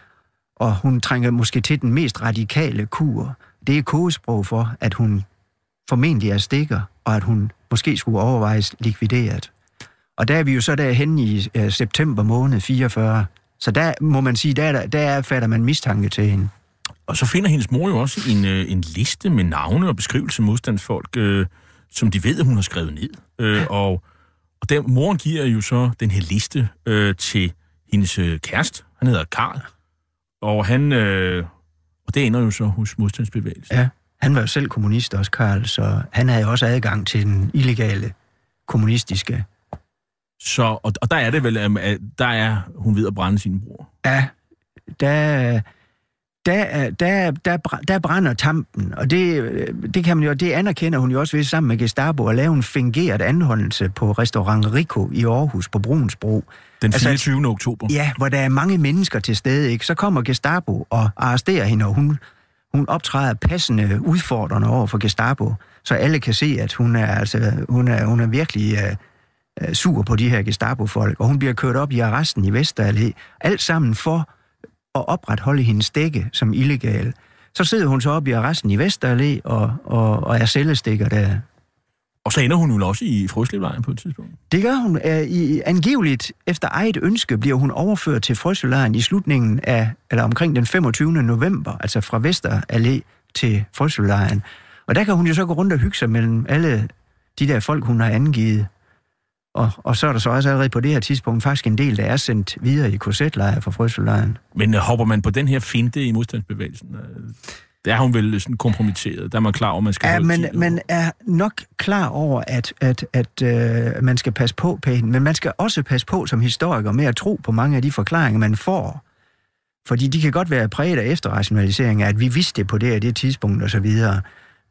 og hun trænger måske til den mest radikale kur. Det er kodesprog for, at hun formentlig er stikker, og at hun måske skulle overvejes likvideret. Og der er vi jo så derhen i uh, september måned 44. Så der må man sige, der, der fatter man mistanke til hende. Og så finder hendes mor jo også en, øh, en liste med navne og beskrivelse af modstandsfolk, øh, som de ved, at hun har skrevet ned. Øh, og og der, moren giver jo så den her liste øh, til hendes øh, kæreste. Han hedder Karl. Og han... Øh, og det ender jo så hos modstandsbevægelsen. Ja, han var jo selv kommunist også, Karl, så han havde også adgang til den illegale kommunistiske. Så, og, og der er det vel, at der er hun ved at brænde sin bror. Ja, der, der, der, der, der brænder tampen, og det, det kan man jo, det anerkender hun jo også ved sammen med Gestapo at lave en fingeret anholdelse på restaurant Rico i Aarhus på Brunsbro. Den Altså, 24. oktober. Ja, hvor der er mange mennesker til stede, ikke? Så kommer Gestapo og arresterer hende, og hun, hun optræder passende udfordrende over for Gestapo, så alle kan se, at hun er, altså, hun er, hun er virkelig uh, sur på de her Gestapo-folk, og hun bliver kørt op i arresten i Vesterallé. Alt sammen for at opretholde hendes dække som illegal. Så sidder hun så op i arresten i Vesterallé og, og, og er cellestikker der. Og så ender hun jo også i Frøslevlejren på et tidspunkt. Det gør hun. Uh, i, angiveligt efter eget ønske bliver hun overført til Frøsølejren i slutningen af, eller omkring den 25. november, altså fra Vesterallé til Frøsølejren. Og der kan hun jo så gå rundt og hygge sig mellem alle de der folk, hun har angivet. Og, og så er der så også allerede på det her tidspunkt faktisk en del, der er sendt videre i korsetlejre fra Frøsølejren. Men øh, hopper man på den her finte i modstandsbevægelsen? øh, Der er hun vel sådan kompromitteret. Der er man klar over, at man skal Ja, holde man, er nok klar over, at, at, at øh, man skal passe på pænt, men man skal også passe på som historiker med at tro på mange af de forklaringer, man får. Fordi de kan godt være præget af efterrationalisering, at vi vidste det på det og det tidspunkt osv. Uh,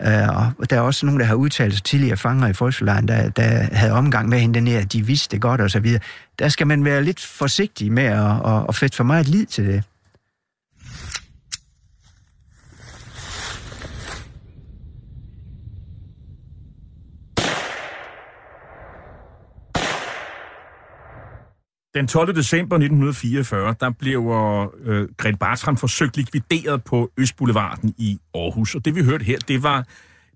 Øh, og der er også nogen, der har udtalt sig tidligere fanger i Folkelejren, der, der havde omgang med hende den at de vidste det godt og så videre. Der skal man være lidt forsigtig med at, at, at fætte for meget lid til det. Den 12. december 1944, der blev øh, Grete Bartram forsøgt likvideret på Østboulevarden i Aarhus. Og det vi hørte her, det var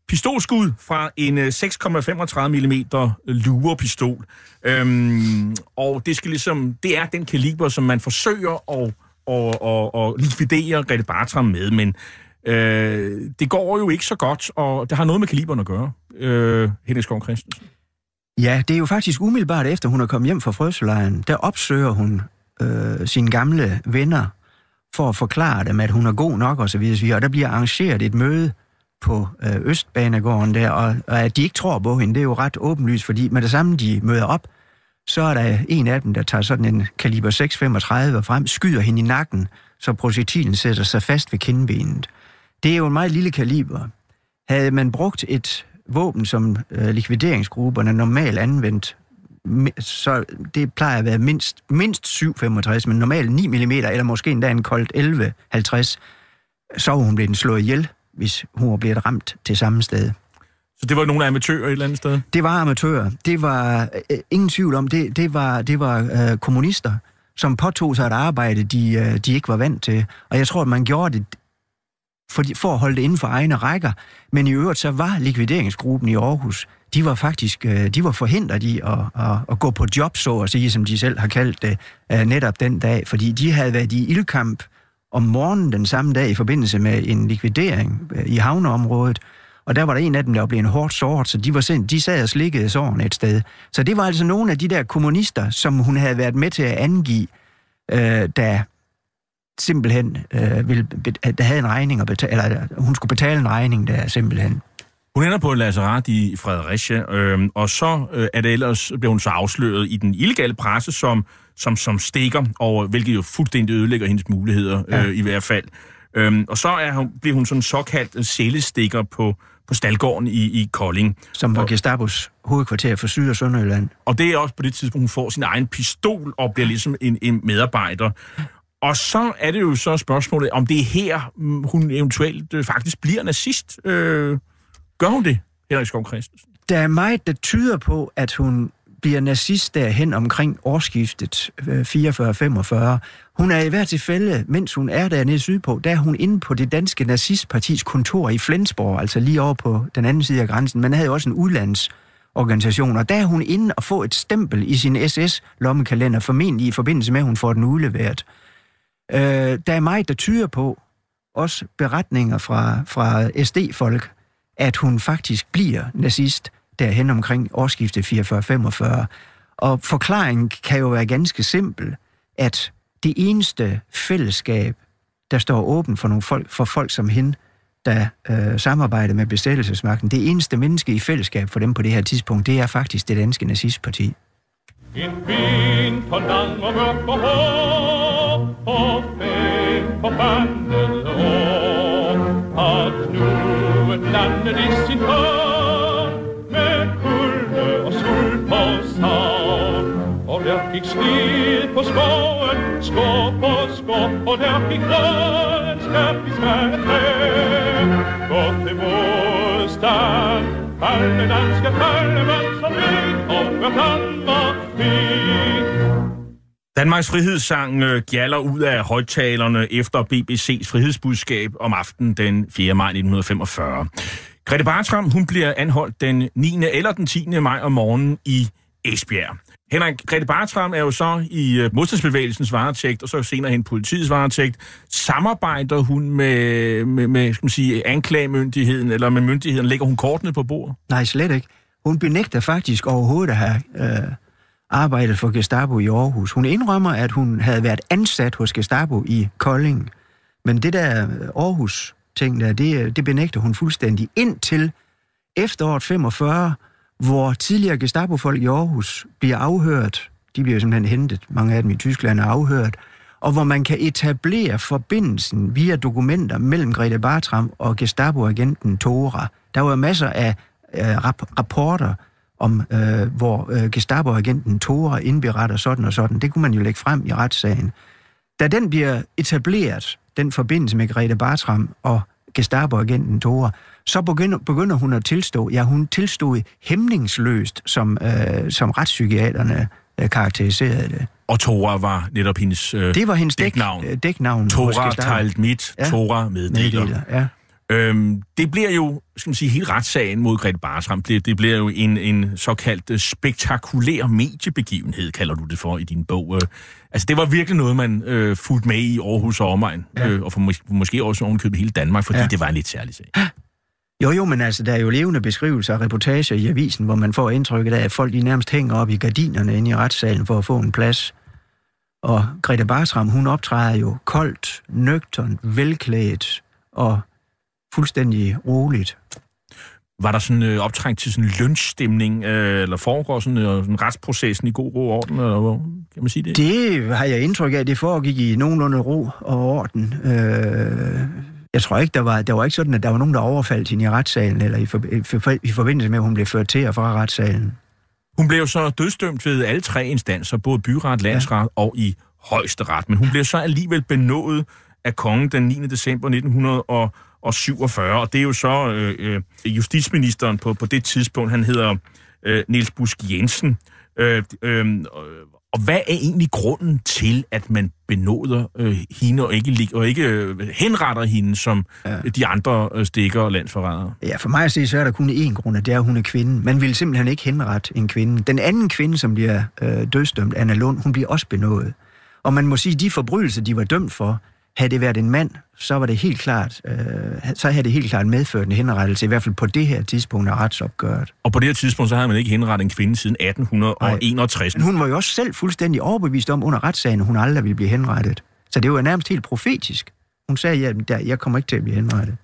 pistolskud fra en 6,35 mm luerpistol. Øhm, og det skal ligesom, det er den kaliber, som man forsøger at, at, at, at likvidere Grete Bartram med, men øh, det går jo ikke så godt, og det har noget med kaliberen at gøre, øh, Henrik Skov Christensen. Ja, det er jo faktisk umiddelbart efter, hun er kommet hjem fra Frøselejren, der opsøger hun øh, sine gamle venner for at forklare dem, at hun er god nok og så videre, og der bliver arrangeret et møde på øh, Østbanegården der, og, og at de ikke tror på hende, det er jo ret åbenlyst, fordi med det samme, de møder op, så er der en af dem, der tager sådan en kaliber 635 frem, skyder hende i nakken, så projektilen sætter sig fast ved kindbenet. Det er jo en meget lille kaliber. Havde man brugt et våben, som øh, likvideringsgrupperne normalt anvendt, så det plejer at være mindst, mindst 7,65, men normalt 9 mm, eller måske endda en koldt 11,50, så hun blevet slået ihjel, hvis hun var blevet ramt til samme sted. Så det var nogle amatører et eller andet sted? Det var amatører. Det var øh, ingen tvivl om, det, det var, det var øh, kommunister, som påtog sig et arbejde, de, øh, de ikke var vant til. Og jeg tror, at man gjorde det for, for at holde det inden for egne rækker. Men i øvrigt så var likvideringsgruppen i Aarhus, de var faktisk øh, de var forhindret i at, at, at gå på job, så at sige, som de selv har kaldt det, øh, netop den dag. Fordi de havde været i ildkamp om morgenen den samme dag i forbindelse med en likvidering øh, i havneområdet. Og der var der en af dem, der blev en hårdt såret, så de, var sind, de sad og slikkede sårene et sted. Så det var altså nogle af de der kommunister, som hun havde været med til at angive, øh, da simpelthen øh, ville, der havde en regning, at betale, eller hun skulle betale en regning der simpelthen. Hun ender på et lazaret i Fredericia, øh, og så øh, er det ellers, bliver hun så afsløret i den illegale presse som, som, som stikker, og hvilket jo fuldstændig ødelægger hendes muligheder, ja. øh, i hvert fald. Øh, og så er hun, bliver hun sådan en såkaldt cellestikker på, på Stalgården i, i Kolding. Som var Gestapos hovedkvarter for Syd- og Sønderjylland. Og det er også på det tidspunkt, hun får sin egen pistol og bliver ligesom en, en medarbejder. Og så er det jo så spørgsmålet, om det er her, mm, hun eventuelt øh, faktisk bliver nazist. Øh, gør hun det, Henrik Skov Christensen? Der er meget, der tyder på, at hun bliver nazist derhen omkring årsskiftet øh, 44-45. Hun er i hvert tilfælde, mens hun er dernede sydpå, der er hun inde på det danske nazistpartis kontor i Flensborg, altså lige over på den anden side af grænsen. Man havde jo også en udlandsorganisation, og der er hun inde og få et stempel i sin SS-lommekalender, formentlig i forbindelse med, at hun får den udleveret. Øh, der er meget, der tyder på, også beretninger fra, fra SD-folk, at hun faktisk bliver nazist derhen omkring årsskiftet 44-45. Og forklaringen kan jo være ganske simpel, at det eneste fællesskab, der står åben for, nogle folk, for folk som hende, der øh, samarbejder med besættelsesmagten. Det eneste menneske i fællesskab for dem på det her tidspunkt, det er faktisk det danske nazistparti. En vinter lang og mørk og hård, og fem forbandede år, har knudet landet i sin hånd, med kulde og sult og savn. Og der gik slid på skoven, skår på skår, og der gik grøn, i skab. Godt til modstand, falde danske fallemænd, som ved, og gør Danmark fint. Danmarks frihedssang øh, ud af højtalerne efter BBC's frihedsbudskab om aftenen den 4. maj 1945. Grete Bartram, hun bliver anholdt den 9. eller den 10. maj om morgenen i Esbjerg. Henrik Grete Bartram er jo så i øh, modstandsbevægelsens varetægt, og så senere hen politiets varetægt. Samarbejder hun med, med, med skal man sige, anklagemyndigheden, eller med myndigheden? Lægger hun kortene på bordet? Nej, slet ikke. Hun benægter faktisk overhovedet at have øh, arbejdet for Gestapo i Aarhus. Hun indrømmer, at hun havde været ansat hos Gestapo i Kolding. Men det der øh, Aarhus-ting der, det, øh, det benægter hun fuldstændig indtil efteråret 45, hvor tidligere Gestapo-folk i Aarhus bliver afhørt. De bliver simpelthen hentet, mange af dem i Tyskland er afhørt. Og hvor man kan etablere forbindelsen via dokumenter mellem Grete Bartram og Gestapo-agenten Tora. Der var masser af øh, rap- rapporter om, øh, hvor øh, Gestapo-agenten Tora indberetter sådan og sådan. Det kunne man jo lægge frem i retssagen. Da den bliver etableret, den forbindelse med Grete Bartram og Gestapo-agenten Tora, så begynder, begynder hun at tilstå, ja, hun tilstod hæmningsløst, som, øh, som retspsykiaterne øh, karakteriserede det. Og Tora var netop hendes øh, Det var hendes dæk, dæknavn. dæknavn. Tora teilt mit, Ja. Tora meddeler. Meddeler, ja. Øhm, det bliver jo, skal man sige, hele retssagen mod Grete Bartram, det, det bliver jo en, en såkaldt øh, spektakulær mediebegivenhed, kalder du det for i din bog. Øh, altså, det var virkelig noget, man øh, fulgte med i Aarhus og omegn, Ja. øh, og for mås- måske også ovenkøbet hele Danmark, fordi Ja. ja. det var en lidt særlig sag. Jo, jo, men altså, der er jo levende beskrivelser og reportager i avisen, hvor man får indtrykket af, at folk de nærmest hænger op i gardinerne inde i retssalen for at få en plads. Og Grete Bartram, hun optræder jo koldt, nøgternt, velklædt og fuldstændig roligt. Var der sådan øh, optrængt til sådan en lynchstemning, øh, eller foregår sådan, øh, sådan retsprocessen i god ro og orden, eller hvad? kan man sige det? Det har jeg indtryk af, det foregik i nogenlunde ro og orden. Øh, jeg tror ikke, der var, der var ikke sådan, at der var nogen, der overfaldt hende i retssalen, eller i, for, for, i forbindelse med, at hun blev ført til og fra retssalen. Hun blev så dødsdømt ved alle tre instanser, både byret, landsret ja. og i højesteret. Men hun blev så alligevel benådet af kongen den 9. december 1947, og det er jo så øh, øh, justitsministeren på, på det tidspunkt, han hedder øh, Niels Busk Jensen. Øh, øh, og hvad er egentlig grunden til, at man benåder øh, hende og ikke, og ikke øh, henretter hende som ja. de andre øh, stikker og landsforrædere? Ja, for mig at se, så er der kun én grund, og det er, at hun er kvinde. Man vil simpelthen ikke henrette en kvinde. Den anden kvinde, som bliver øh, dødsdømt, Anna Lund, hun bliver også benådet. Og man må sige, at de forbrydelser, de var dømt for, havde det været en mand, så var det helt klart, øh, så havde det helt klart medført en henrettelse, i hvert fald på det her tidspunkt af retsopgøret. Og på det her tidspunkt, så havde man ikke henrettet en kvinde siden 1861. Men hun var jo også selv fuldstændig overbevist om under retssagen, at hun aldrig ville blive henrettet. Så det var nærmest helt profetisk. Hun sagde, at ja, jeg kommer ikke til at blive henrettet.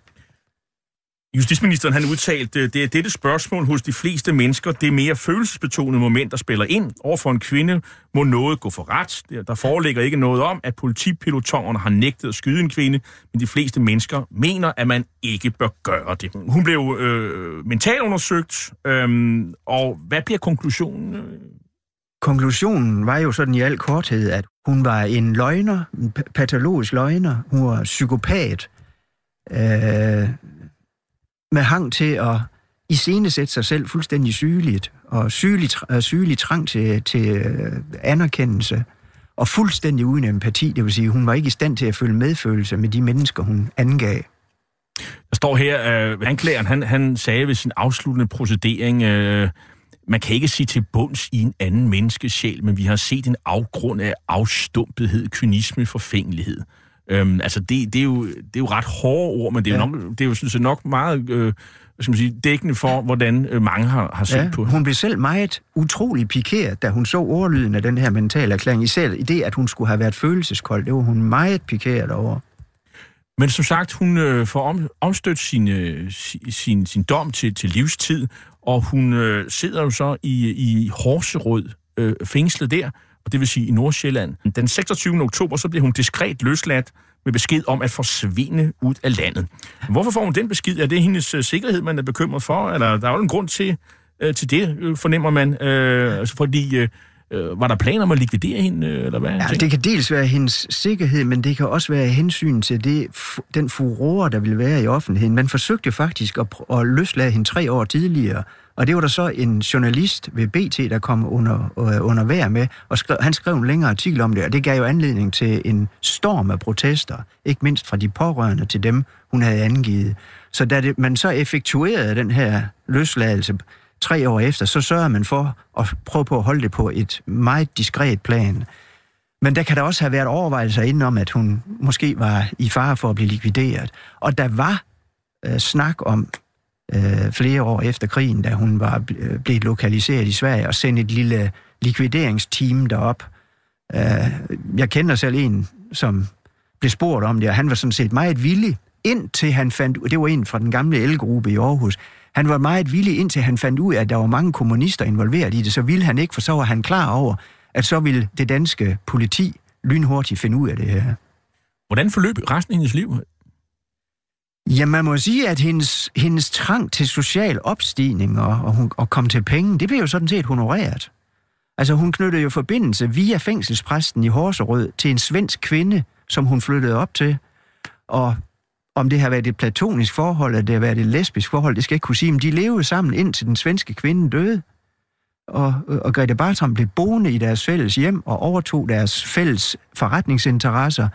Justitsministeren han udtalte, det er dette spørgsmål hos de fleste mennesker, det er mere følelsesbetonede moment, der spiller ind. Overfor en kvinde må noget gå for ret. Der- foreligger ikke noget om, at politipilotongerne har nægtet at skyde en kvinde, men de fleste mennesker mener, at man ikke bør gøre det. Hun blev øh, mentalundersøgt, øh, og hvad bliver konklusionen? Konklusionen var jo sådan i al korthed, at hun var en løgner, en patologisk løgner. Hun var psykopat, øh, med hang til at iscenesætte sig selv fuldstændig sygeligt, og sygelig, tra- sygelig trang til, til øh, anerkendelse, og fuldstændig uden empati, det vil sige, hun var ikke i stand til at føle medfølelse med de mennesker, hun angav. Der står her, øh, anklageren, han, han sagde ved sin afsluttende procedering, øh, man kan ikke sige til bunds i en anden menneskesjæl, men vi har set en afgrund af afstumpethed, kynisme, forfængelighed. Øhm, altså, det, det, er jo, det er jo ret hårde ord, men det er jo, Ja. nok, det er jo synes jeg, nok meget øh, skal man sige, dækkende for, hvordan øh, mange har, har set Ja, på hun blev selv meget utrolig pikeret, da hun så ordlyden af den her mentale erklæring. Især i det, at hun skulle have været følelseskold, det var hun meget pikeret over. Men som sagt, hun øh, får om, omstødt sin, øh, si- sin, sin dom til, til livstid, og hun øh, sidder jo så i, i Horserød øh, fængslet der, og det vil sige i Nordsjælland. Den 26. oktober, så bliver hun diskret løsladt med besked om at forsvinde ud af landet. Hvorfor får hun den besked? Er det hendes øh, sikkerhed, man er bekymret for? Eller der er jo en grund til, øh, til det, øh, fornemmer man. Øh, altså fordi, øh, øh, var der planer om at likvidere hende, øh, eller hvad? Ja, det kan dels være hendes sikkerhed, men det kan også være hensyn til det, den furore, der vil være i offentligheden. Man forsøgte faktisk at, at løslade hende tre år tidligere, og det var der så en journalist ved BT, der kom under, øh, under vejr med, og skrev, han skrev en længere artikel om det, og det gav jo anledning til en storm af protester, ikke mindst fra de pårørende til dem, hun havde angivet. Så da det, man så effektuerede den her løsladelse tre år efter, så sørger man for at prøve på at holde det på et meget diskret plan. Men der kan der også have været overvejelser inden om, at hun måske var i fare for at blive likvideret. Og der var øh, snak om øh, flere år efter krigen, da hun var øh, blevet lokaliseret i Sverige, og sende et lille likvideringsteam derop. Øh, jeg kender selv en, som blev spurgt om det, og han var sådan set meget villig, indtil han fandt det var en fra den gamle elgruppe i Aarhus, han var meget villig, indtil han fandt ud af, at der var mange kommunister involveret i det, så ville han ikke, for så var han klar over, at så ville det danske politi lynhurtigt finde ud af det her. Hvordan forløb resten af hendes liv? Ja, man må sige, at hendes, hendes trang til social opstigning og, og, hun, og komme til penge, det blev jo sådan set honoreret. Altså, hun knyttede jo forbindelse via fængselspræsten i Horserød til en svensk kvinde, som hun flyttede op til. Og om det har været et platonisk forhold, eller det har været et lesbisk forhold, det skal jeg ikke kunne sige, men de levede sammen indtil den svenske kvinde døde. Og, og Grete Bartram blev boende i deres fælles hjem og overtog deres fælles forretningsinteresser.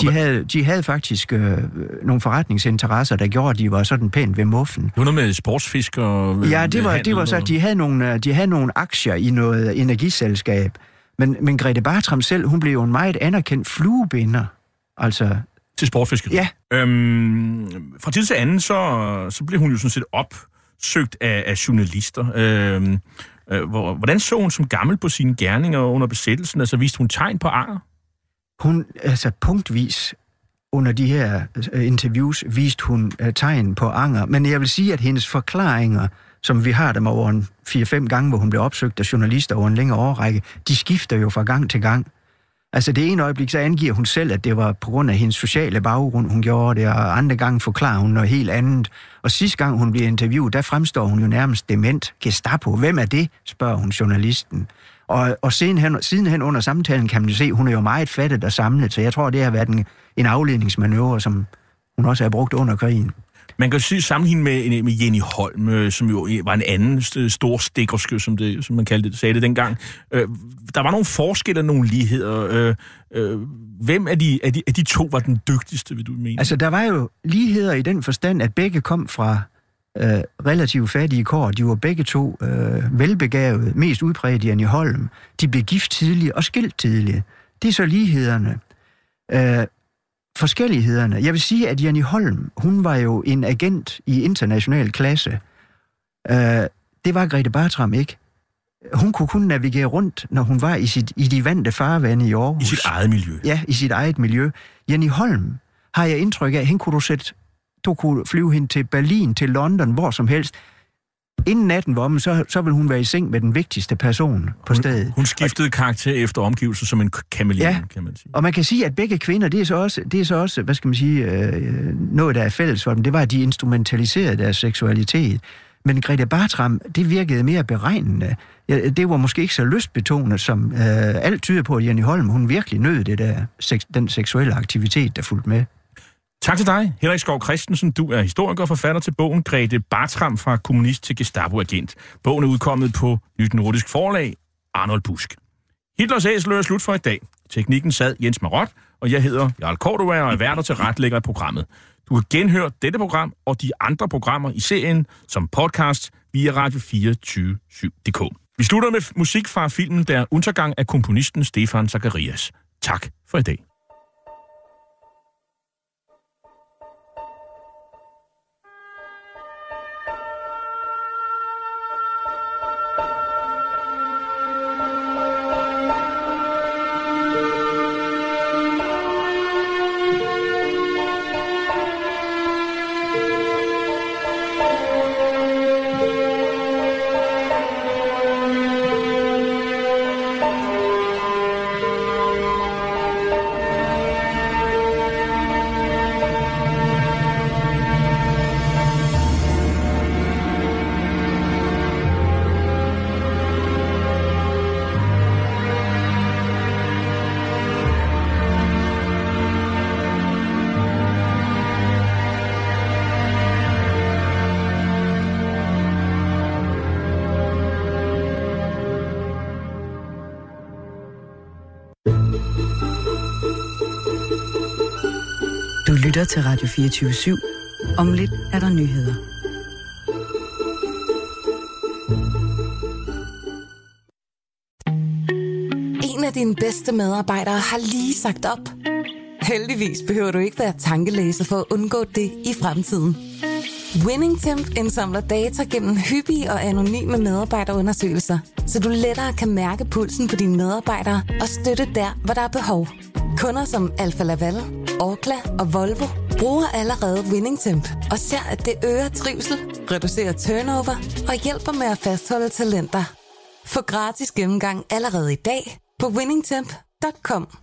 De havde, de havde faktisk øh, nogle forretningsinteresser, der gjorde, at de var sådan pænt ved muffen. Var noget med sportsfisk og... Ja, det var, det var så, at de havde, nogle, øh, de havde nogle aktier i noget energiselskab. Men, men Grete Bartram selv, hun blev jo en meget anerkendt fluebinder. Altså, Til sportsfiskeri. Ja. Øhm, fra tid til anden, så, så blev hun jo sådan set opsøgt af, af journalister. Øhm, øh, hvor, hvordan så hun som gammel på sine gerninger under besættelsen? Altså, viste hun tegn på anger? Hun, altså punktvis under de her øh, interviews, viste hun øh, tegn på anger. Men jeg vil sige, at hendes forklaringer, som vi har dem over en 4-5 gange, hvor hun blev opsøgt af journalister over en længere årrække, de skifter jo fra gang til gang. Altså det ene øjeblik, så angiver hun selv, at det var på grund af hendes sociale baggrund, hun gjorde det, og andre gange forklarer hun noget helt andet. Og sidste gang hun bliver interviewet, der fremstår hun jo nærmest dement. Gestapo, hvem er det, spørger hun journalisten. Og, og sidenhen, sidenhen under samtalen kan man jo se, hun er jo meget fattet og samlet, så jeg tror, det har været en, en afledningsmanøvre, som hun også har brugt under krigen. Man kan jo sammenligne med, med Jenny Holm, øh, som jo var en anden st- stor stikkerske, som, det, som man kaldte det, sagde det dengang. Øh, der var nogle forskelle og nogle ligheder. Øh, øh, hvem af de, af, de, af de to var den dygtigste, vil du mene? Altså, der var jo ligheder i den forstand, at begge kom fra øh, relativt fattige kår. De var begge to øh, velbegavede, mest udbredt Jenny Holm. De blev gift tidligt og skilt tidligt. Det er så lighederne. Øh, forskellighederne. Jeg vil sige, at Jenny Holm, hun var jo en agent i international klasse. Øh, det var Grete Bartram ikke. Hun kunne kun navigere rundt, når hun var i, sit, i de vante farvande i Aarhus. I sit eget miljø. Ja, i sit eget miljø. Jenny Holm har jeg indtryk af, hende kunne du sætte, du kunne flyve hende til Berlin, til London, hvor som helst. Inden natten var om, så, så vil hun være i seng med den vigtigste person på stedet. Hun skiftede karakter efter omgivelser som en kameleon, Ja. kan man sige. Og man kan sige, at begge kvinder, det er så også, det er så også hvad skal man sige, øh, noget, der er fælles for dem. Det var, at de instrumentaliserede deres seksualitet. Men Grete Bartram, det virkede mere beregnende. Ja, det var måske ikke så lystbetonet, som øh, alt tyder på, at Jenny Holm, hun virkelig nød det der, seks, den seksuelle aktivitet, der fulgte med. Tak til dig, Henrik Skov Christensen. Du er historiker og forfatter til bogen Grete Bartram fra kommunist til Gestapo-agent. Bogen er udkommet på Nyt Nordisk Forlag, Arnold Busk. Hitlers æsler er slut for i dag. Teknikken sad Jens Marot, og jeg hedder Jarl Cordova og er værter til retlægger i programmet. Du kan genhøre dette program og de andre programmer i serien som podcast via radio247.dk. Vi slutter med musik fra filmen Der Untergang af komponisten Stefan Zacharias. Tak for i dag. Til Radio 24 /7. Om lidt er der nyheder. En af dine bedste medarbejdere har lige sagt op. Heldigvis behøver du ikke være tankelæser for at undgå det i fremtiden. WinningTemp indsamler data gennem hyppige og anonyme medarbejderundersøgelser, så du lettere kan mærke pulsen på dine medarbejdere og støtte der, hvor der er behov. Kunder som Alfa Laval, Orkla og Volvo bruger allerede WinningTemp og ser, at det øger trivsel, reducerer turnover og hjælper med at fastholde talenter. Få gratis gennemgang allerede i dag på winningtemp.com.